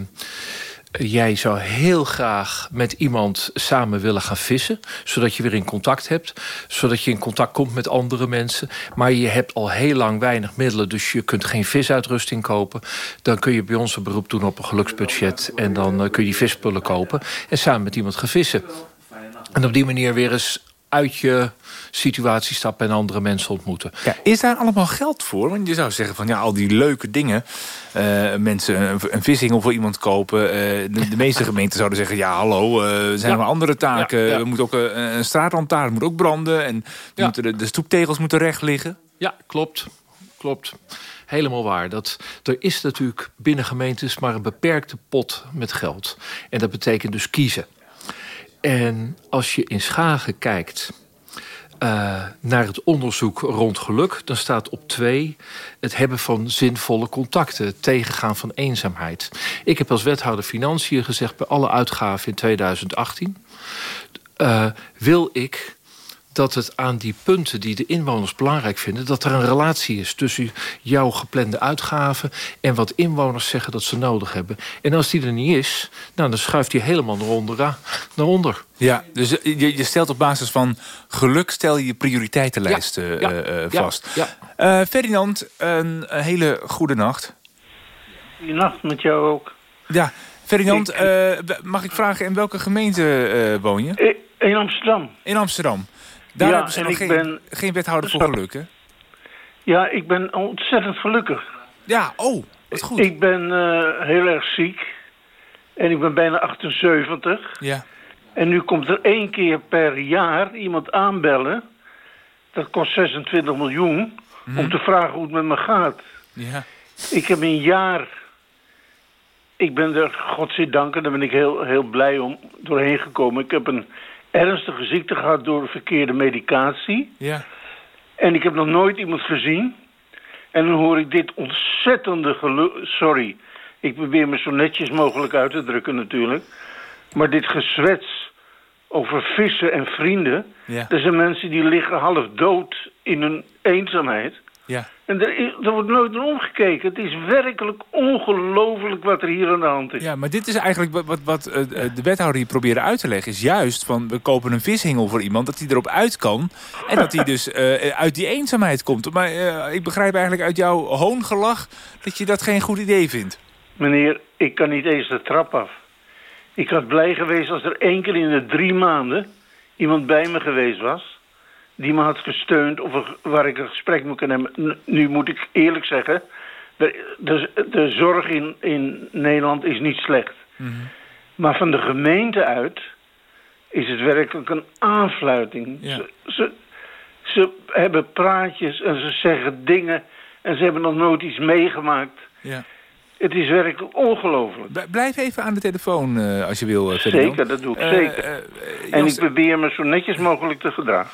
jij zou heel graag met iemand samen willen gaan vissen... zodat je weer in contact hebt. Zodat je in contact komt met andere mensen. Maar je hebt al heel lang weinig middelen... dus je kunt geen visuitrusting kopen. Dan kun je bij ons een beroep doen op een geluksbudget... en dan uh, kun je die vispullen kopen en samen met iemand gaan vissen. En op die manier weer eens uit je situatie stappen en andere mensen ontmoeten. Ja, is daar allemaal geld voor? Want je zou zeggen van ja, al die leuke dingen. Uh, mensen een, een vissing voor iemand kopen. Uh, de, de, meeste gemeenten zouden zeggen: ja, hallo, uh, er zijn ja. er andere taken. Ja, ja. We moeten ook een straatlantaarn moet ook branden. En moeten de, de stoeptegels moeten recht liggen. Ja, klopt. Klopt. Helemaal waar. Dat, er is natuurlijk binnen gemeentes maar een beperkte pot met geld. En dat betekent dus kiezen. En als je in Schagen kijkt uh, naar het onderzoek rond geluk... dan staat op twee het hebben van zinvolle contacten... het tegengaan van eenzaamheid. Ik heb als wethouder Financiën gezegd... bij alle uitgaven in 2018... Uh, wil ik dat het aan die punten die de inwoners belangrijk vinden... dat er een relatie is tussen jouw geplande uitgaven... en wat inwoners zeggen dat ze nodig hebben. En als die er niet is, nou, dan schuift hij helemaal naar onder. Naar onder. Ja, dus je, je stelt op basis van geluk... stel je je prioriteitenlijst ja, ja, uh, uh, vast. Ja, ja. Uh, Ferdinand, een hele goede nacht. Goedenacht met jou ook. Ja, Ferdinand, eh, mag ik vragen in welke gemeente eh, woon je? In Amsterdam. In Amsterdam. Daar Ja, hebben ze nog geen, ben- geen wethouder voor geluk, hè? Ja, ik ben ontzettend gelukkig. Ja, oh, wat goed. Ik ben eh, heel erg ziek. En ik ben bijna 78. Ja. En nu komt er één keer per jaar iemand aanbellen. Dat kost 26 miljoen. Om te vragen hoe het met me gaat. Ja. Ik heb een jaar... Ik ben er, godzijdank, en daar ben ik heel, heel blij om, doorheen gekomen. Ik heb een ernstige ziekte gehad door verkeerde medicatie. Ja. En ik heb nog nooit iemand gezien. En dan hoor ik dit ontzettende geluk... Sorry, ik probeer me zo netjes mogelijk uit te drukken natuurlijk. Maar dit gezwets over vissen en vrienden... Ja. Er zijn mensen die liggen half dood in hun eenzaamheid. Ja. En er, er wordt nooit naar omgekeken. Het is werkelijk ongelooflijk wat er hier aan de hand is. Ja, maar dit is eigenlijk wat, wat, eh, eh, de wethouder hier probeerde uit te leggen. Is juist van, we kopen een vishengel voor iemand, dat hij erop uit kan. En dat hij dus eh, uit die eenzaamheid komt. Maar ik begrijp eigenlijk uit jouw hoongelach dat je dat geen goed idee vindt. Meneer, ik kan niet eens de trap af. Ik had blij geweest als er één keer in de drie maanden iemand bij me geweest was. Die me had gesteund of waar ik een gesprek moet kunnen hebben. Nu moet ik eerlijk zeggen, de, de, de zorg in, in Nederland is niet slecht. Maar van de gemeente uit is het werkelijk een aanfluiting. Ze, ze, ze hebben praatjes en ze zeggen dingen en ze hebben nog nooit iets meegemaakt. Ja. Het is werkelijk ongelooflijk. Blijf even aan de telefoon eh, als je wil, eh. Zeker, dat doe ik Eh, zeker. en ik probeer me zo netjes mogelijk te gedragen.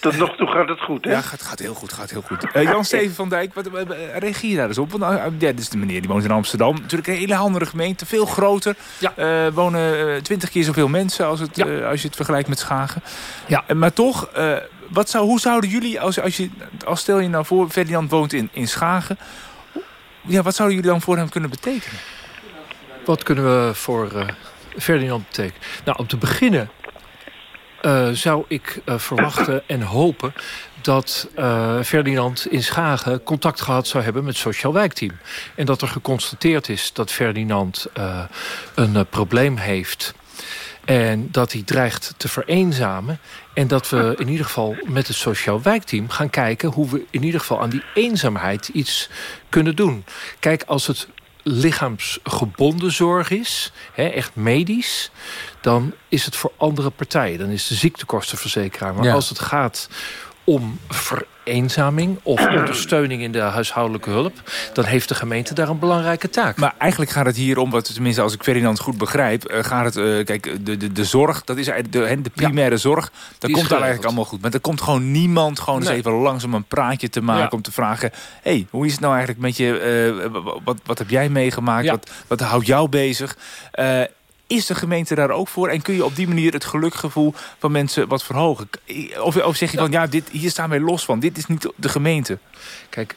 Tot nog toe gaat het goed, hè? Ja, gaat, gaat heel goed, gaat heel goed. Eh, Jan (laughs) Steven van Dijk, wat, wat, eh, reageer je daar eens op? Want, nou, ja, dit is de meneer die woont in Amsterdam. Natuurlijk een hele andere gemeente, veel groter. Eh, wonen twintig keer zoveel mensen als, het, eh, als je het vergelijkt met Schagen. Ja. Eh, maar toch, eh, wat zou, hoe zouden jullie, als, als, je, als stel je nou voor, Ferdinand woont in, in Schagen. Ja, wat zouden jullie dan voor hem kunnen betekenen? Wat kunnen we voor eh, Ferdinand betekenen? Nou, om te beginnen eh, zou ik eh, verwachten en hopen dat eh, Ferdinand in Schagen contact gehad zou hebben met het Sociaal Wijkteam. En dat er geconstateerd is dat Ferdinand een probleem heeft... En dat hij dreigt te vereenzamen. En dat we in ieder geval met het Sociaal Wijkteam gaan kijken... hoe we in ieder geval aan die eenzaamheid iets kunnen doen. Kijk, als het lichaamsgebonden zorg is, hè, echt medisch... dan is het voor andere partijen. Dan is de ziektekostenverzekeraar. Maar Ja. als het gaat om vereenzaming of (clears throat) ondersteuning in de huishoudelijke hulp... dan heeft de gemeente daar een belangrijke taak. Maar eigenlijk gaat het hier om, wat, tenminste als ik Ferdinand goed begrijp... eh, gaat het, eh, kijk, de, de, de zorg, dat is eigenlijk de, de primaire zorg... dat komt daar eigenlijk allemaal goed. Maar er komt gewoon niemand gewoon eens even langzaam een praatje te maken... Ja. om te vragen, hey, hoe is het nou eigenlijk met je... eh, wat, wat heb jij meegemaakt? Ja. Wat, wat houdt jou bezig? Is de gemeente daar ook voor? En kun je op die manier het gelukgevoel van mensen wat verhogen? Of, of zeg je van, ja, dit, hier staan wij los van. Dit is niet de gemeente. Kijk,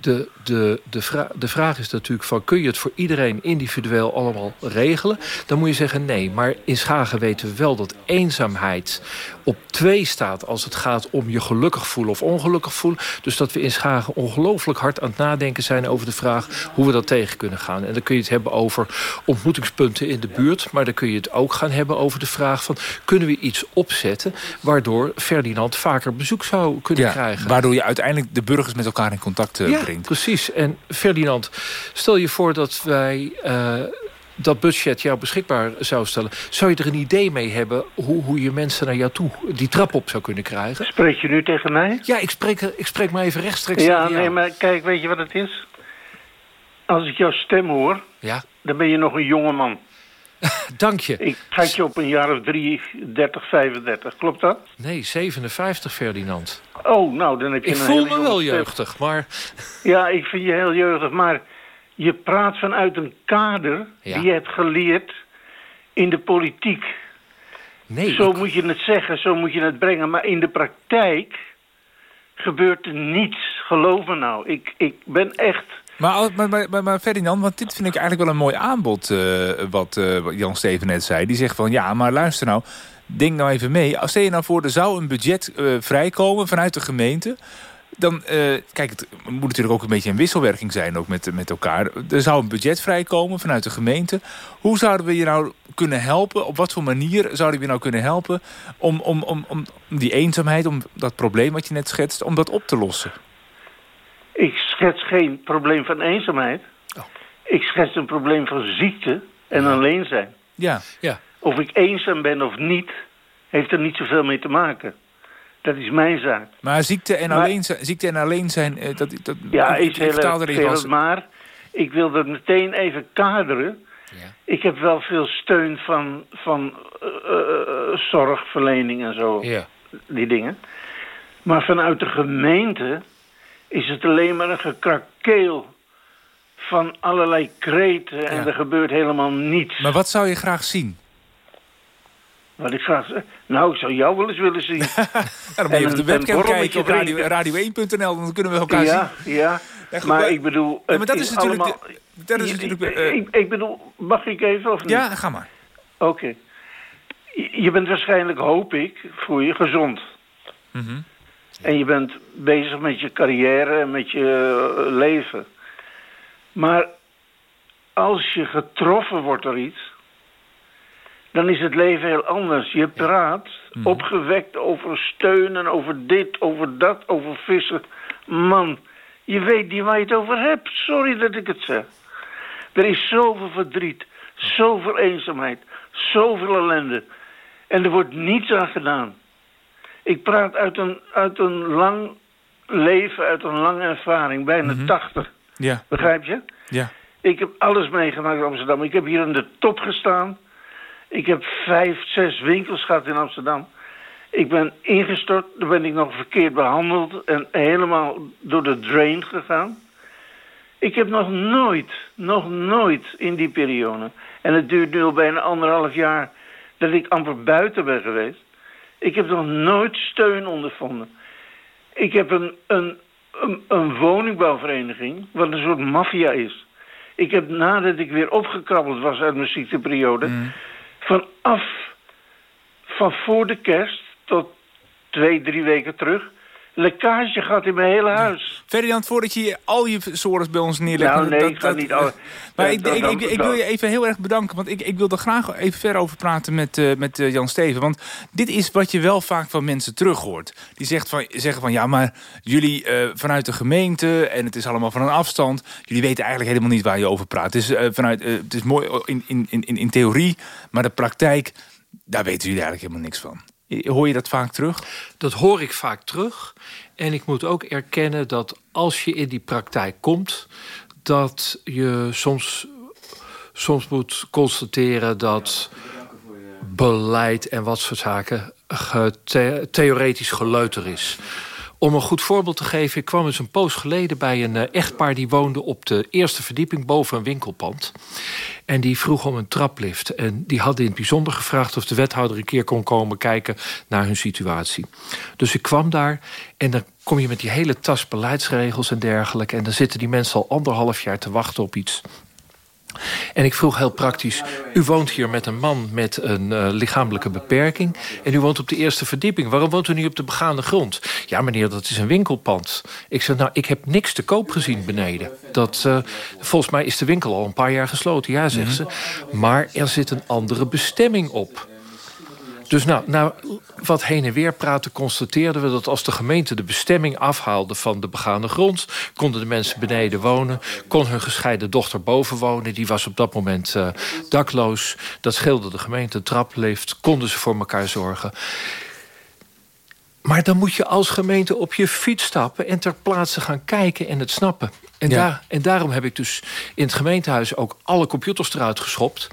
de, de, de, vra de vraag is natuurlijk van... kun je het voor iedereen individueel allemaal regelen? Dan moet je zeggen nee. Maar in Schagen weten we wel dat eenzaamheid op twee staat... als het gaat om je gelukkig voelen of ongelukkig voelen. Dus dat we in Schagen ongelooflijk hard aan het nadenken zijn... over de vraag hoe we dat tegen kunnen gaan. En dan kun je het hebben over ontmoetingspunten in de buurt... maar dan kun je het ook gaan hebben over de vraag van... kunnen we iets opzetten waardoor Ferdinand vaker bezoek zou kunnen krijgen? Waardoor je uiteindelijk de burgers met elkaar in contact eh, ja, brengt. precies. En Ferdinand, stel je voor dat wij eh, dat budget jou beschikbaar zou stellen. Zou je er een idee mee hebben hoe, hoe je mensen naar jou toe die trap op zou kunnen krijgen? Spreek je nu tegen mij? Ja, ik spreek, ik spreek maar even rechtstreeks Ja, tegen jou. nee, maar kijk, weet je wat het is? Als ik jouw stem hoor, Ja, dan ben je nog een jonge man. (laughs) dank je. Ik schat je op een jaar of 33, 35. Klopt dat? Nee, 57 Ferdinand. Oh, nou, dan heb je Ik een voel me wel jeugdig, maar... Ja, ik vind je heel jeugdig, maar je praat vanuit een kader Ja. die je hebt geleerd in de politiek. Nee, zo ik- moet je het zeggen, zo moet je het brengen. Maar in de praktijk gebeurt er niets. Geloof me nou. Ik, ik ben echt... Maar, al- maar, maar, maar, Ferdinand, want dit vind ik eigenlijk wel een mooi aanbod... eh, wat, eh, wat Jan Steven net zei. Die zegt van, ja, maar luister nou... Denk nou even mee. Als stel je nou voor, er zou een budget eh, vrijkomen vanuit de gemeente... Dan, eh, kijk, het moet natuurlijk ook een beetje een wisselwerking zijn ook met, met elkaar. Er zou een budget vrijkomen vanuit de gemeente. Hoe zouden we je nou kunnen helpen? Op wat voor manier zouden we je nou kunnen helpen... om, om, om, om die eenzaamheid, om dat probleem wat je net schetst... om dat op te lossen? Ik schets geen probleem van eenzaamheid. Ik schets een probleem van ziekte en alleen zijn. Ja, ja. Of ik eenzaam ben of niet, heeft er niet zoveel mee te maken. Dat is mijn zaak. Maar ziekte en, Maar- alleen, zijn, ziekte en alleen zijn... eh, Dat, dat, Ja, ik is heel vertaal maar ik wil dat meteen even kaderen. Ik heb wel veel steun van, van eh, eh, zorgverlening en zo, Ja. die dingen. Maar vanuit de gemeente is het alleen maar een gekrakeel van allerlei kreten en Ja. er gebeurt helemaal niets. Maar wat zou je graag zien? Wat ik vraag, nou, ik zou jou wel eens willen zien. (laughs) Dan moet je op de webcam kijken op radio, borreltje radio1.nl. Dan kunnen we elkaar ja, zien. ja. Ja, maar maar- ik bedoel... Ja, maar dat is natuurlijk allemaal- de- dat is natuurlijk, eh, ik, ik bedoel, mag ik even of niet? Ja, ga maar. Oké. Je- Je bent waarschijnlijk, hoop ik, voor je gezond. Mhm. En je bent bezig met je carrière en met je eh, leven. Maar als je getroffen wordt door iets... dan is het leven heel anders. Je praat opgewekt over steun en over dit, over dat, over vissen. Man, je weet niet waar je het over hebt. Sorry dat ik het zeg. Er is zoveel verdriet, zoveel eenzaamheid, zoveel ellende. En er wordt niets aan gedaan. Ik praat uit een, uit een lang leven, uit een lange ervaring, bijna 80. Ja, Begrijp je? ja. Ik heb alles meegemaakt in Amsterdam. Ik heb hier aan de top gestaan. Ik heb vijf, zes winkels gehad in Amsterdam. Ik ben ingestort, dan ben ik nog verkeerd behandeld en helemaal door de drain gegaan. Ik heb nog nooit, nog nooit in die periode, en het duurt nu al bijna anderhalf jaar dat ik amper buiten ben geweest. Ik heb nog nooit steun ondervonden. Ik heb een, een, een, woningbouwvereniging, wat een soort maffia is. Ik heb nadat ik weer opgekrabbeld was uit mijn ziekteperiode, vanaf van voor de kerst tot twee, drie weken terug, lekkage gehad in mijn hele huis. Ferdinand, voordat je al je sores bij ons neerlegt... Nou, nee, dat- ik ga dat- niet alle- Maar dat- ik, ik, ik, wil je even heel erg bedanken, want ik, ik wil er graag even verder over praten met, eh, met eh, Jan Steven. Want dit is wat je wel vaak van mensen terug hoort. Die zegt van, zeggen van, ja, maar jullie eh, vanuit de gemeente en het is allemaal van een afstand. Jullie weten eigenlijk helemaal niet waar je over praat. Het is, vanuit, het is mooi in, in, in, in theorie, maar de praktijk, daar weten jullie eigenlijk helemaal niks van. Hoor je dat vaak terug? Dat hoor ik vaak terug. En ik moet ook erkennen dat als je in die praktijk komt, dat je soms, soms moet constateren dat beleid en wat soort zaken theoretisch geleuter is. Om een goed voorbeeld te geven, ik kwam eens een poos geleden bij een eh, echtpaar die woonde op de eerste verdieping boven een winkelpand. En die vroeg om een traplift. En die hadden in het bijzonder gevraagd of de wethouder een keer kon komen kijken naar hun situatie. Dus ik kwam daar en dan kom je met die hele tas beleidsregels en dergelijke. En dan zitten die mensen al anderhalf jaar te wachten op iets. En ik vroeg heel praktisch: U woont hier met een man met een eh, lichamelijke beperking. En u woont op de eerste verdieping. Waarom woont u niet op de begaande grond? Ja, meneer, dat is een winkelpand. Ik zei: Nou, ik heb niks te koop gezien beneden. Dat, eh, volgens mij is de winkel al een paar jaar gesloten. Ja, zegt ze. Maar er zit een andere bestemming op. Dus nou, nou, wat heen en weer praten, constateerden we dat als de gemeente de bestemming afhaalde van de begaande grond, konden de mensen beneden wonen, kon hun gescheiden dochter boven wonen. Die was op dat moment eh, dakloos. Dat scheelde de gemeente een traplift, konden ze voor elkaar zorgen. Maar dan moet je als gemeente op je fiets stappen en ter plaatse gaan kijken en het snappen. En, Ja. daar, en daarom heb ik dus in het gemeentehuis ook alle computers eruit geschopt.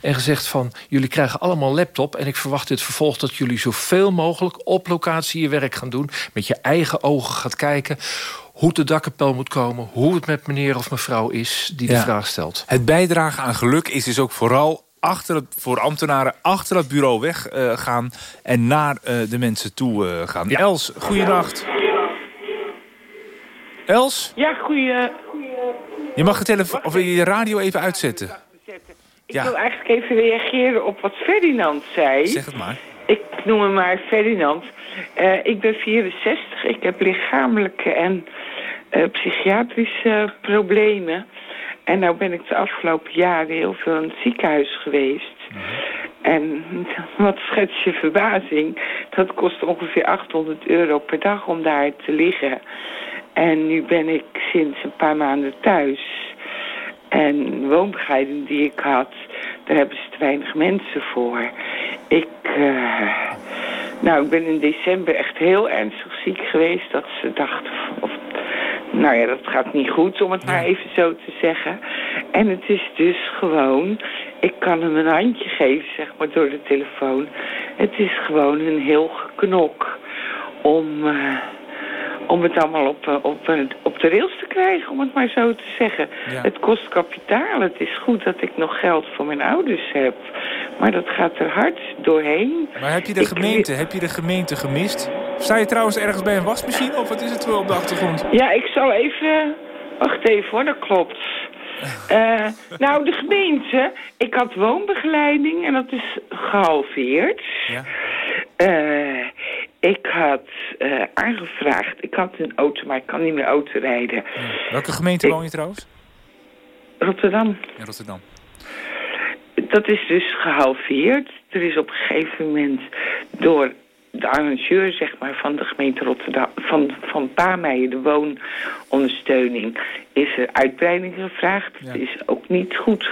En gezegd van, jullie krijgen allemaal laptop... en ik verwacht dit vervolg dat jullie zoveel mogelijk op locatie je werk gaan doen. Met je eigen ogen gaat kijken hoe de dakkapel moet komen... hoe het met meneer of mevrouw is die de vraag stelt. Het bijdragen aan geluk is dus ook vooral achter het, voor ambtenaren achter het bureau weggaan gaan en naar eh, de mensen toe eh, gaan. Els, goeienacht. Els, Ja, goeie. je mag de telefoon of je radio even uitzetten. Ik Ja. wil eigenlijk even reageren op wat Ferdinand zei. Zeg het maar. ik noem me maar Ferdinand. Eh, ik ben 64. Ik heb lichamelijke en eh, psychiatrische problemen. En nou ben ik de afgelopen jaren heel veel in het ziekenhuis geweest. En (laughs) wat schets je verbazing? Dat kost ongeveer 800 euro per dag om daar te liggen. En nu ben ik sinds een paar maanden thuis. En de woonbegeleiding die ik had, daar hebben ze te weinig mensen voor. Ik, eh, nou, ik ben in december echt heel ernstig ziek geweest. Dat ze dachten, of, nou ja, dat gaat niet goed, om het maar even zo te zeggen. En het is dus gewoon, ik kan hem een handje geven, zeg maar, door de telefoon. Het is gewoon een heel geknok om... eh, om het allemaal op, eh, op, eh, op de rails te krijgen, om het maar zo te zeggen. Het kost kapitaal. Het is goed dat ik nog geld voor mijn ouders heb. Maar dat gaat er hard doorheen. Maar heb je de, gemeente, heb je de gemeente gemist? Sta je trouwens ergens bij een wasmachine of wat is het wel op de achtergrond? Ja, ik zal even... Wacht even hoor, dat klopt. (laughs) Eh, nou, de gemeente, ik had woonbegeleiding en dat is gehalveerd. Ja. Ik had eh, aangevraagd, ik had een auto, maar ik kan niet meer auto rijden. Welke gemeente woon je trouwens? Rotterdam. In Rotterdam. Dat is dus gehalveerd. Er is op een gegeven moment door de arrangeur zeg maar, van de gemeente Rotterdam, van, van Paameijen, de woonondersteuning, is er uitbreiding gevraagd. Het is ook niet goed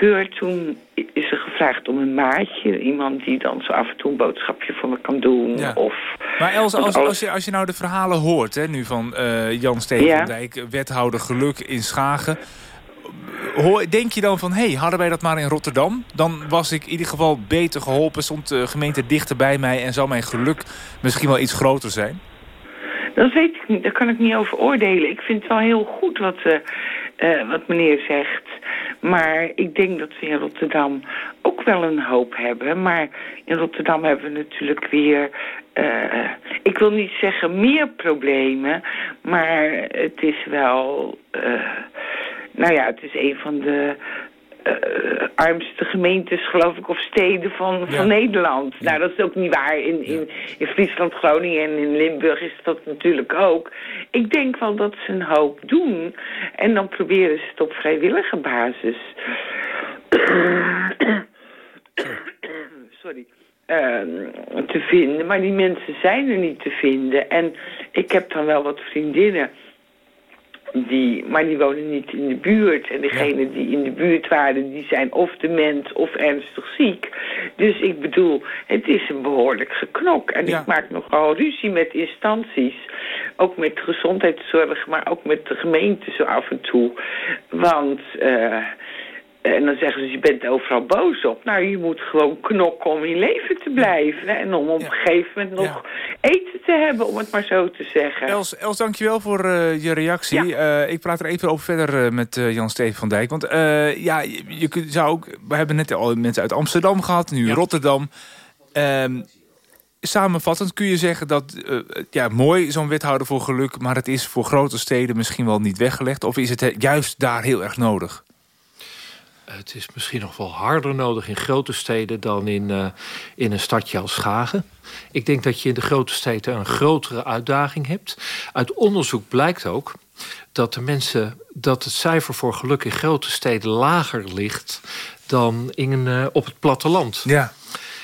gekeurd. Toen is er gevraagd om een maatje, iemand die dan zo af en toe een boodschapje voor me kan doen. Ja. Of, Maar Els, als, alles- als, je, als je nou de verhalen hoort hè, nu van eh, Jan Steven Ja. wethouder geluk in Schagen. Hoor, denk je dan van, hé, hey, hadden wij dat maar in Rotterdam? Dan was ik in ieder geval beter geholpen, stond de gemeente dichter bij mij... en zou mijn geluk misschien wel iets groter zijn? Dat weet ik niet, daar kan ik niet over oordelen. Ik vind het wel heel goed wat, eh, eh, wat meneer zegt. Maar ik denk dat we in Rotterdam ook wel een hoop hebben. Maar in Rotterdam hebben we natuurlijk weer... eh, ik wil niet zeggen meer problemen, maar het is wel... eh, nou ja, het is een van de eh, armste gemeentes, geloof ik, of steden van, van Nederland. Nou, dat is ook niet waar. In, in, in Friesland, Groningen en in Limburg is dat natuurlijk ook. Ik denk wel dat ze een hoop doen. En dan proberen ze het op vrijwillige basis. Sorry. ehm, te vinden. Maar die mensen zijn er niet te vinden. En ik heb dan wel wat vriendinnen die, maar die wonen niet in de buurt. En degenen die in de buurt waren, die zijn of dement of ernstig ziek. Dus ik bedoel, het is een behoorlijk geknok. En ik maak nogal ruzie met instanties. Ook met de gezondheidszorg, maar ook met de gemeente zo af en toe. Want... eh, en dan zeggen ze, je bent overal boos op. Nou, je moet gewoon knokken om in leven te blijven. En om op een gegeven moment nog eten te hebben, om het maar zo te zeggen. Els, Els dankjewel voor eh, je reactie. Eh, ik praat er even over verder eh, met eh, Jan-Steven van Dijk. Want ja, je, zou ook... We hebben net al mensen uit Amsterdam gehad, nu Rotterdam. Ehm, samenvattend kun je zeggen dat... eh, ja, mooi zo'n wethouder voor geluk... maar het is voor grote steden misschien wel niet weggelegd. Of is het juist daar heel erg nodig? Het is misschien nog wel harder nodig in grote steden dan in, eh, in een stadje als Schagen. Ik denk dat je in de grote steden een grotere uitdaging hebt. Uit onderzoek blijkt ook dat de mensen dat het cijfer voor geluk in grote steden lager ligt dan in, eh, op het platteland. Ja.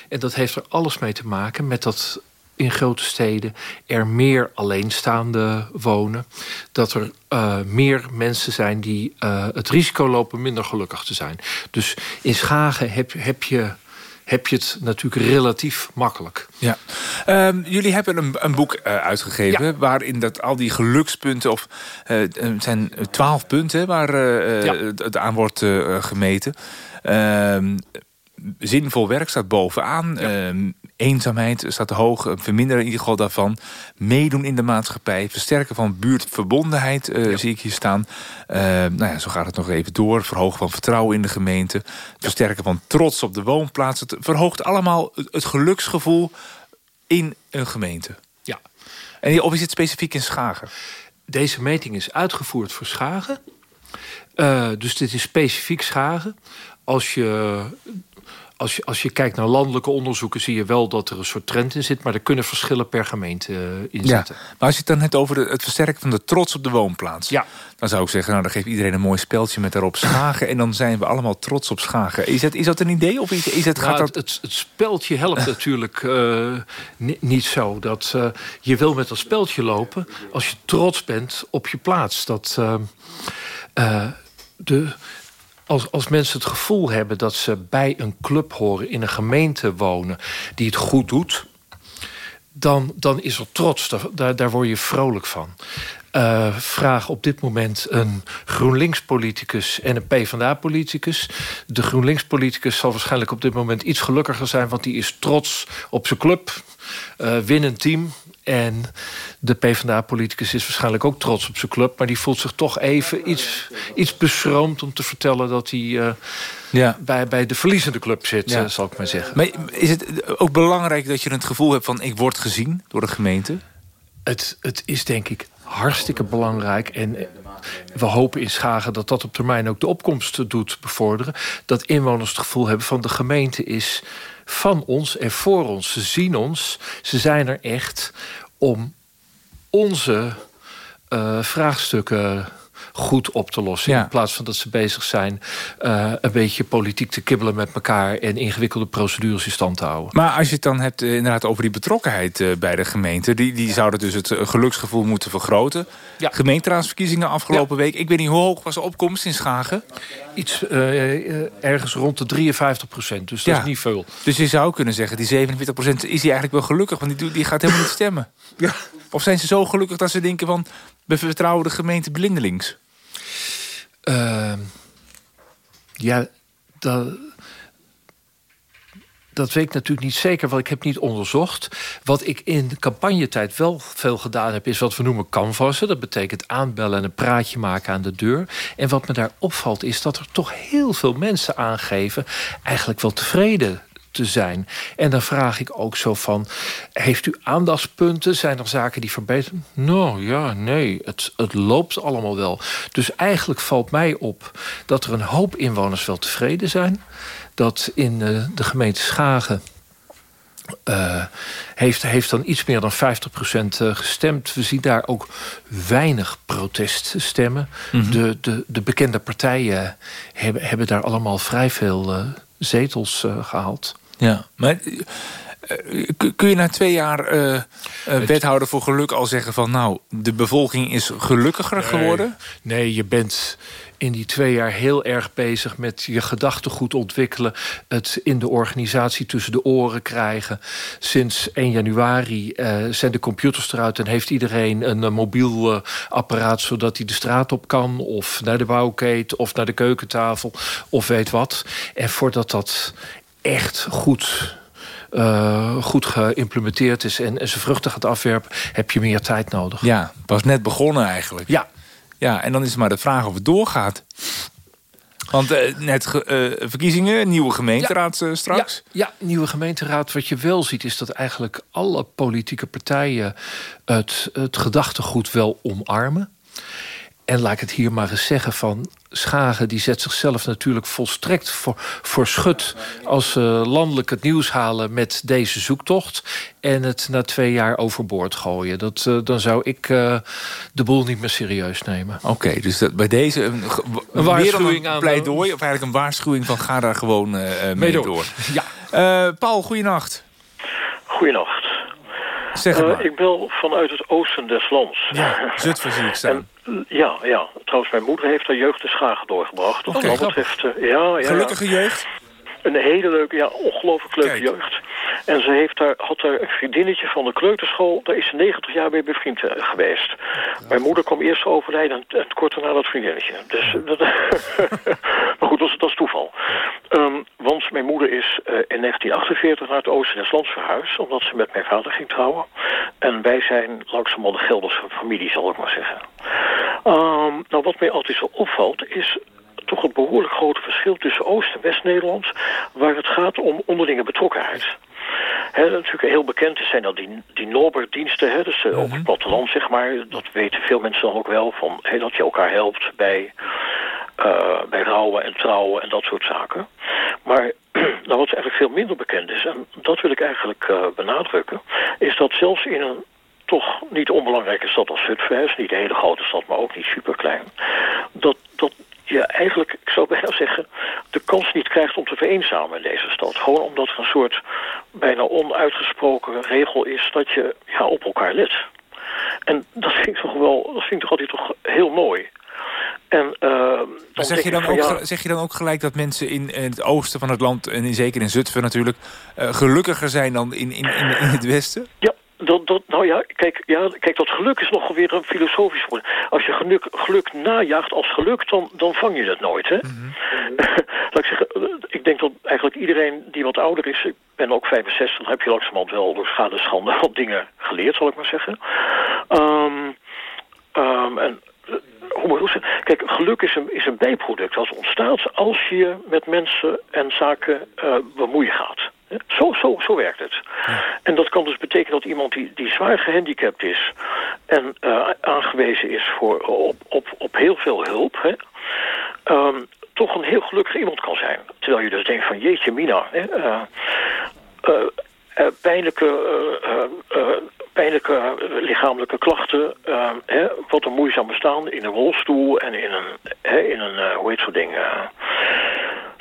En dat heeft er alles mee te maken met dat in grote steden er meer alleenstaanden wonen. Dat er eh, meer mensen zijn die eh, het risico lopen minder gelukkig te zijn. Dus in Schagen heb, heb, je, heb je het natuurlijk relatief makkelijk. Ja. Ehm, jullie hebben een, een boek eh, uitgegeven waarin dat al die gelukspunten, of eh, het zijn twaalf punten waar Ja. het, aan wordt gemeten. Ehm, zinvol werk staat bovenaan. Ehm, eenzaamheid staat hoog. eh, Verminderen in ieder geval daarvan. Meedoen in de maatschappij. Versterken van buurtverbondenheid eh, zie ik hier staan. Ehm, nou ja, zo gaat het nog even door. Verhogen van vertrouwen in de gemeente. Versterken van trots op de woonplaats. Het verhoogt allemaal het, het geluksgevoel in een gemeente. Ja. En of is het specifiek in Schagen? Deze meting is uitgevoerd voor Schagen. Eh, dus dit is specifiek Schagen. Als je, als je, als je kijkt naar landelijke onderzoeken... zie je wel dat er een soort trend in zit... maar er kunnen verschillen per gemeente uh, in Ja, zitten. maar als je het dan hebt over de, het versterken van de trots op de woonplaats... Ja. dan zou ik zeggen, nou, dan geeft iedereen een mooi speldje met daarop Schagen... en dan zijn we allemaal trots op Schagen. Is dat, is dat een idee of is, is het, gaat Nou, dat... het, het, het speldje helpt (laughs) natuurlijk eh, ni- niet zo. Dat, eh, je wil met dat speldje lopen als je trots bent op je plaats. Dat, eh, eh, de, als, als mensen het gevoel hebben dat ze bij een club horen... in een gemeente wonen die het goed doet... dan, dan is er trots. Daar, daar, word je vrolijk van. Eh, vraag op dit moment een GroenLinks-politicus en een PvdA-politicus. De GroenLinks-politicus zal waarschijnlijk op dit moment iets gelukkiger zijn... want die is trots op zijn club, eh win een team... En de PvdA-politicus is waarschijnlijk ook trots op zijn club... maar die voelt zich toch even iets, iets beschroomd om te vertellen... dat hij eh, Ja. bij, bij de verliezende club zit, Ja. eh, zal ik maar zeggen. Maar is het ook belangrijk dat je het gevoel hebt van... ik word gezien door de gemeente? Het, het is denk ik hartstikke belangrijk. En we hopen in Schagen dat dat op termijn ook de opkomst doet bevorderen. Dat inwoners het gevoel hebben van de gemeente is van ons en voor ons. Ze zien ons, ze zijn er echt om onze eh, vraagstukken goed op te lossen. Ja. In plaats van dat ze bezig zijn eh, een beetje politiek te kibbelen met elkaar... en ingewikkelde procedures in stand te houden. Maar als je het dan hebt eh, inderdaad over die betrokkenheid eh, bij de gemeente... die, die zouden dus het geluksgevoel moeten vergroten. Ja. Gemeenteraadsverkiezingen afgelopen week. Ik weet niet, hoe hoog was de opkomst in Schagen? Iets ergens rond de 53 procent, dus dat Ja. is niet veel. Dus je zou kunnen zeggen, die 47% is die eigenlijk wel gelukkig... want die, die gaat helemaal niet stemmen. Ja. Of zijn ze zo gelukkig dat ze denken van... we vertrouwen de gemeente blindelings? Ehm, ja, dat, dat weet ik natuurlijk niet zeker, want ik heb niet onderzocht. Wat ik in de campagnetijd wel veel gedaan heb, is wat we noemen canvassen. Dat betekent aanbellen en een praatje maken aan de deur. En wat me daar opvalt, is dat er toch heel veel mensen aangeven... eigenlijk wel tevreden te zijn. En dan vraag ik ook zo van... heeft u aandachtspunten? Zijn er zaken die verbeteren? Nou ja, nee, het, het loopt allemaal wel. Dus eigenlijk valt mij op dat er een hoop inwoners wel tevreden zijn. Dat in eh, de gemeente Schagen... eh, heeft, heeft dan iets meer dan 50% eh, gestemd. We zien daar ook weinig proteststemmen. Mhm. de, de, de bekende partijen hebben, hebben daar allemaal vrij veel zetels eh, gehaald. Ja, maar eh, kun- kun je na twee jaar eh, eh, wethouder voor geluk al zeggen van... nou, de bevolking is gelukkiger geworden? Nee, je bent in die twee jaar heel erg bezig met je gedachtegoed ontwikkelen. Het in de organisatie tussen de oren krijgen. Sinds 1 januari eh, zijn de computers eruit en heeft iedereen een eh, mobiel eh, apparaat zodat hij de straat op kan. Of naar de bouwkeet of naar de keukentafel of weet wat. En voordat dat echt goed. eh, goed geïmplementeerd is en, en zijn vruchten gaat afwerpen, heb je meer tijd nodig. Ja, was net begonnen eigenlijk. Ja. Ja, en dan is het maar de vraag of het doorgaat. Want eh, net eh, verkiezingen, nieuwe gemeenteraad straks. Ja, ja, nieuwe gemeenteraad. Wat je wel ziet is dat eigenlijk alle politieke partijen het, het gedachtegoed wel omarmen. En laat ik het hier maar eens zeggen van... Schagen die zet zichzelf natuurlijk volstrekt voor, voor schut... als ze landelijk het nieuws halen met deze zoektocht... en het na twee jaar overboord gooien. Dat, eh, dan zou ik eh, de boel niet meer serieus nemen. Oké, dus dat, bij deze een, waarschuwing een aan- pleidooi... of eigenlijk een waarschuwing van ga daar gewoon eh, eh, mee Mee door. door. Ja. Eh, Paul, goeienacht. Goedenacht. Zeg Eh, maar. ik bel vanuit het oosten des lands. Ja, Zutphen zie ik (laughs) staan. Ja, ja. Trouwens, mijn moeder heeft haar jeugd in Schagen doorgebracht. Dus wat dat grappig. betreft, eh, ja, ja, Gelukkige jeugd? Een hele leuke, ja, ongelooflijk leuke Kijk. jeugd. En ze heeft daar, had daar een vriendinnetje van de kleuterschool. Daar is ze 90 jaar mee bevriend eh, geweest. Mijn moeder kwam eerst overlijden en, en kort daarna dat vriendinnetje. Dus, Oh. dat, (laughs) maar goed, dat is, dat is toeval. Ehm, want mijn moeder is eh, in 1948 naar het oosten des lands verhuisd. Omdat ze met mijn vader ging trouwen. En wij zijn langzamerhand de Gelderse familie, zal ik maar zeggen. Ehm, nou, wat mij altijd zo opvalt is toch een behoorlijk groot verschil tussen Oost- en West-Nederland... waar het gaat om onderlinge betrokkenheid. Hè, natuurlijk heel bekend zijn dat die, die Norbert-diensten, hè, dus eh, op het platteland zeg maar. Dat weten veel mensen dan ook wel, van, dat je elkaar helpt bij, eh, bij rouwen en trouwen en dat soort zaken. Maar (clears throat) nou wat eigenlijk veel minder bekend is, en dat wil ik eigenlijk eh, benadrukken, is dat zelfs in een toch niet onbelangrijke stad als Zutphen, is niet een hele grote stad, maar ook niet superklein, dat, dat je eigenlijk, ik zou bijna (laughs) zeggen, de kans niet krijgt om te vereenzamen in deze stad. Gewoon omdat er een soort bijna onuitgesproken regel is dat je ja, op elkaar let. En dat vind ik toch wel, dat vind ik toch altijd toch heel mooi. En, uh, dan Maar zeg je, dan van, ook, ja, zeg je dan ook gelijk dat mensen in, in het oosten van het land... en in- zeker in Zutphen natuurlijk... eh, gelukkiger zijn dan in, in, in, in het westen? Ja, dat, dat, nou ja kijk, ja, kijk, dat geluk is nog weer een filosofisch woord. Als je geluk, geluk najaagt als geluk, dan, dan vang je het nooit. Hè? (laughs) Laat ik zeggen, eh, ik denk dat eigenlijk iedereen die wat ouder is... ik ben ook 65, dan heb je langzamerhand wel door schade schande wat dingen geleerd, zal ik maar zeggen. Ehm, ehm, en eh, hoe moet ik het zeggen? Kijk, geluk is een, is een bijproduct dat ontstaat als je met mensen en zaken eh, bemoeien gaat. Zo, zo, zo werkt het. En dat kan dus betekenen dat iemand die, die zwaar gehandicapt is en eh, aangewezen is voor, op, op, op heel veel hulp, hè, ehm, toch een heel gelukkig iemand kan zijn. Terwijl je dus denkt van jeetje mina, hè, eh, eh, pijnlijke, pijnlijke lichamelijke klachten, hè, wat een moeizaam bestaan in een rolstoel en in een, hè, in een hoe heet zo'n ding,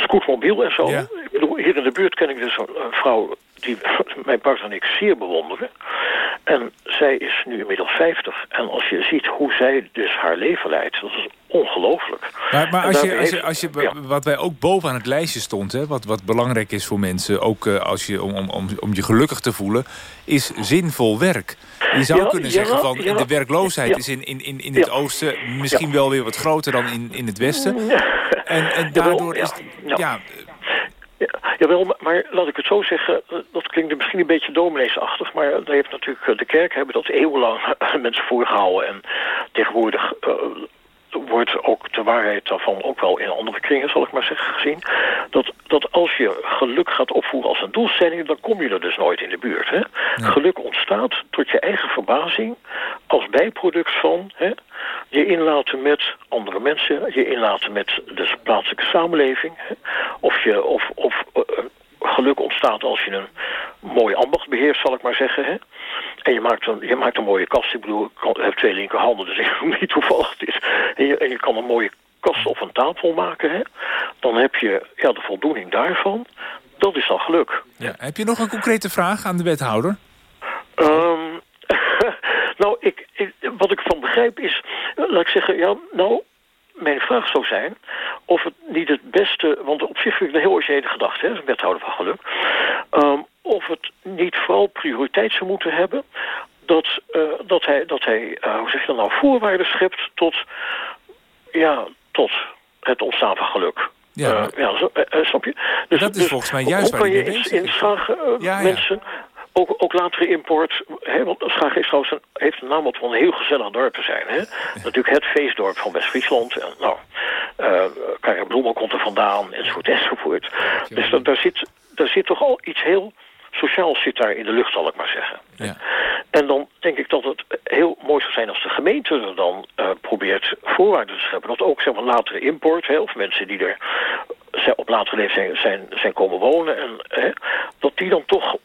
scootmobiel en zo. Ik bedoel, hier in de buurt ken ik dus een, een vrouw die (laughs) mijn partner en ik zeer bewonderen. En zij is nu inmiddels 50. En als je ziet hoe zij dus haar leven leidt, dat is ongelooflijk. Maar, als je, als je, heeft- als je, ja. wat wij ook bovenaan het lijstje stond... Hè, wat, wat belangrijk is voor mensen, ook eh, als je, om, om, om, om je gelukkig te voelen... is zinvol werk. Je zou Ja, kunnen zeggen van ja. de werkloosheid is in, in, in, in het oosten... misschien wel weer wat groter dan in, in het westen. En, en daardoor is... Ja, Ja, jawel, maar, laat ik het zo zeggen, dat klinkt misschien een beetje domineesachtig, maar daar heeft natuurlijk de kerk hebben dat eeuwenlang (laughs) mensen voorgehouden en tegenwoordig eh, wordt ook de waarheid daarvan ook wel in andere kringen, zal ik maar zeggen, gezien. Dat, dat als je geluk gaat opvoeren als een doelstelling, dan kom je er dus nooit in de buurt. Hè? Geluk ontstaat tot je eigen verbazing als bijproduct van hè, je inlaten met andere mensen, je inlaten met de plaatselijke samenleving. Hè? Of, je, of, of eh, geluk ontstaat als je een mooi ambacht beheerst, zal ik maar zeggen. Hè? En je maakt, een, je maakt een mooie kast. Ik bedoel, ik kan- heb twee linkerhanden, dus (laughs) ik weet niet toevallig het is. En je, en je kan een mooie kast of een tafel maken. Hè? Dan heb je ja, de voldoening daarvan. Dat is dan geluk. ja. Heb je nog een concrete vraag aan de wethouder? Ehm, (laughs) nou, ik, ik- wat ik van begrijp is, eh, laat ik zeggen, ja, nou, mijn vraag zou zijn of het niet het beste, want op zich vind ik een heel originele gedachte, hè, wethouder van geluk, ehm, of het niet vooral prioriteit zou moeten hebben dat, eh, dat hij, dat hij eh, hoe zeg je dat nou, voorwaarden schept tot, ja, tot het ontstaan van geluk. Ja, Eh, ja snap je? Dus, Dat is dus volgens mij juist hoe waar kan hij je mee in, bezig mensen ook, ook latere import, hè, want Schagen is trouwens een, heeft een naam wat van een heel gezellig dorp te zijn. Hè? Natuurlijk het feestdorp van West-Friesland. En, nou, eh Karel Bloemel komt er vandaan, enzovoort, enzovoort. Dus dat, daar, zit, daar zit toch al iets heel sociaals zit daar in de lucht, zal ik maar zeggen. Ja. En dan denk ik dat het heel mooi zou zijn als de gemeente er dan eh, probeert voorwaarden te scheppen. Dat ook zeg maar, latere import, hè, of mensen die er zijn, op latere leeftijd zijn, zijn, zijn komen wonen, en, hè, dat die dan toch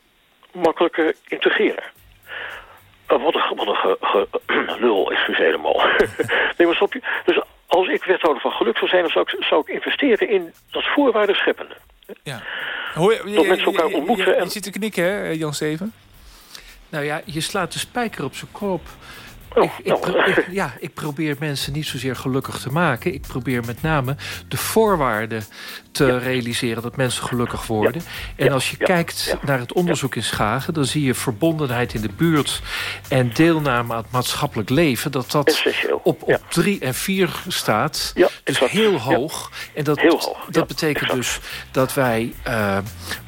makkelijker integreren. Eh, wat een, wat een ge, ge- (clears throat) lul, excuus helemaal. (laughs) nee, maar snap je? Dus als ik wethouder van geluk zou zijn, dan zou ik, zou ik investeren in dat voorwaarden scheppende. Ja. Hoor, je, Dat mensen elkaar je- je- ontmoeten Je, en- je zit te knikken, hè, Jan Steven? Nou ja, je slaat de spijker op zijn kop. Oh, ik, ik- (laughs) ja, ik probeer mensen niet zozeer gelukkig te maken. Ik probeer met name de voorwaarden te realiseren dat mensen gelukkig worden. En als je kijkt naar het onderzoek in Schagen... dan zie je verbondenheid in de buurt en deelname aan het maatschappelijk leven... dat dat op, op drie en vier staat. dus heel hoog. En dat, dat betekent dus dat wij eh,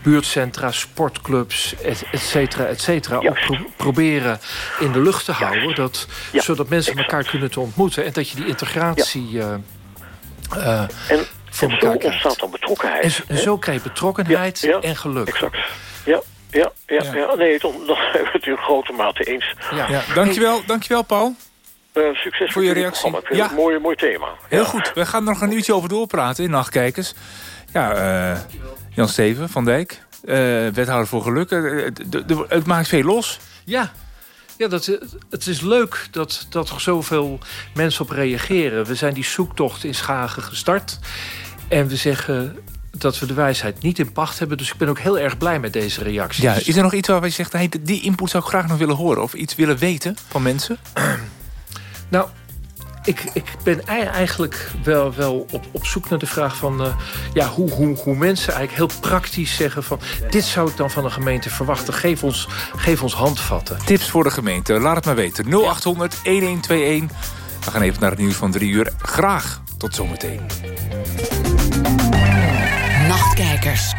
buurtcentra, sportclubs, et, et cetera, et cetera... ook pro- proberen in de lucht te houden... Dat, zodat mensen elkaar kunnen te ontmoeten... en dat je die integratie eh, eh, En, voor en zo elkaar krijgt. ontstaat dan betrokkenheid. En, zo- en zo krijg je betrokkenheid Ja, ja, en geluk. Exact. Ja, ja, ja, ja. nee, dan, dan (laughs) zijn we het in grote mate eens. Ja. dankjewel, dankjewel Paul. Eh, succes Voor je reactie. programma. Ik vind Ja. het een mooi, mooi thema. Heel goed, we gaan er nog een uurtje over doorpraten in Nachtkijkers. Ja, eh, Jan Steven van Dijk, eh, wethouder voor geluk. De- de- de- het maakt veel los. Ja, ja dat, het is leuk dat, dat er zoveel mensen op reageren. We zijn die zoektocht in Schagen gestart. En we zeggen dat we de wijsheid niet in pacht hebben. Dus ik ben ook heel erg blij met deze reacties. Ja, is er nog iets waar je zegt, hey, die input zou ik graag nog willen horen? Of iets willen weten van mensen? Nou, ik, ik ben ei- eigenlijk wel, wel op, op zoek naar de vraag van... eh, ja, hoe, hoe, hoe mensen eigenlijk heel praktisch zeggen van... dit zou ik dan van een gemeente verwachten. Geef ons, geef ons handvatten. Tips voor de gemeente, laat het maar weten. 0800 1121. We gaan even naar het nieuws van drie uur. Graag tot zometeen. Nachtkijkers.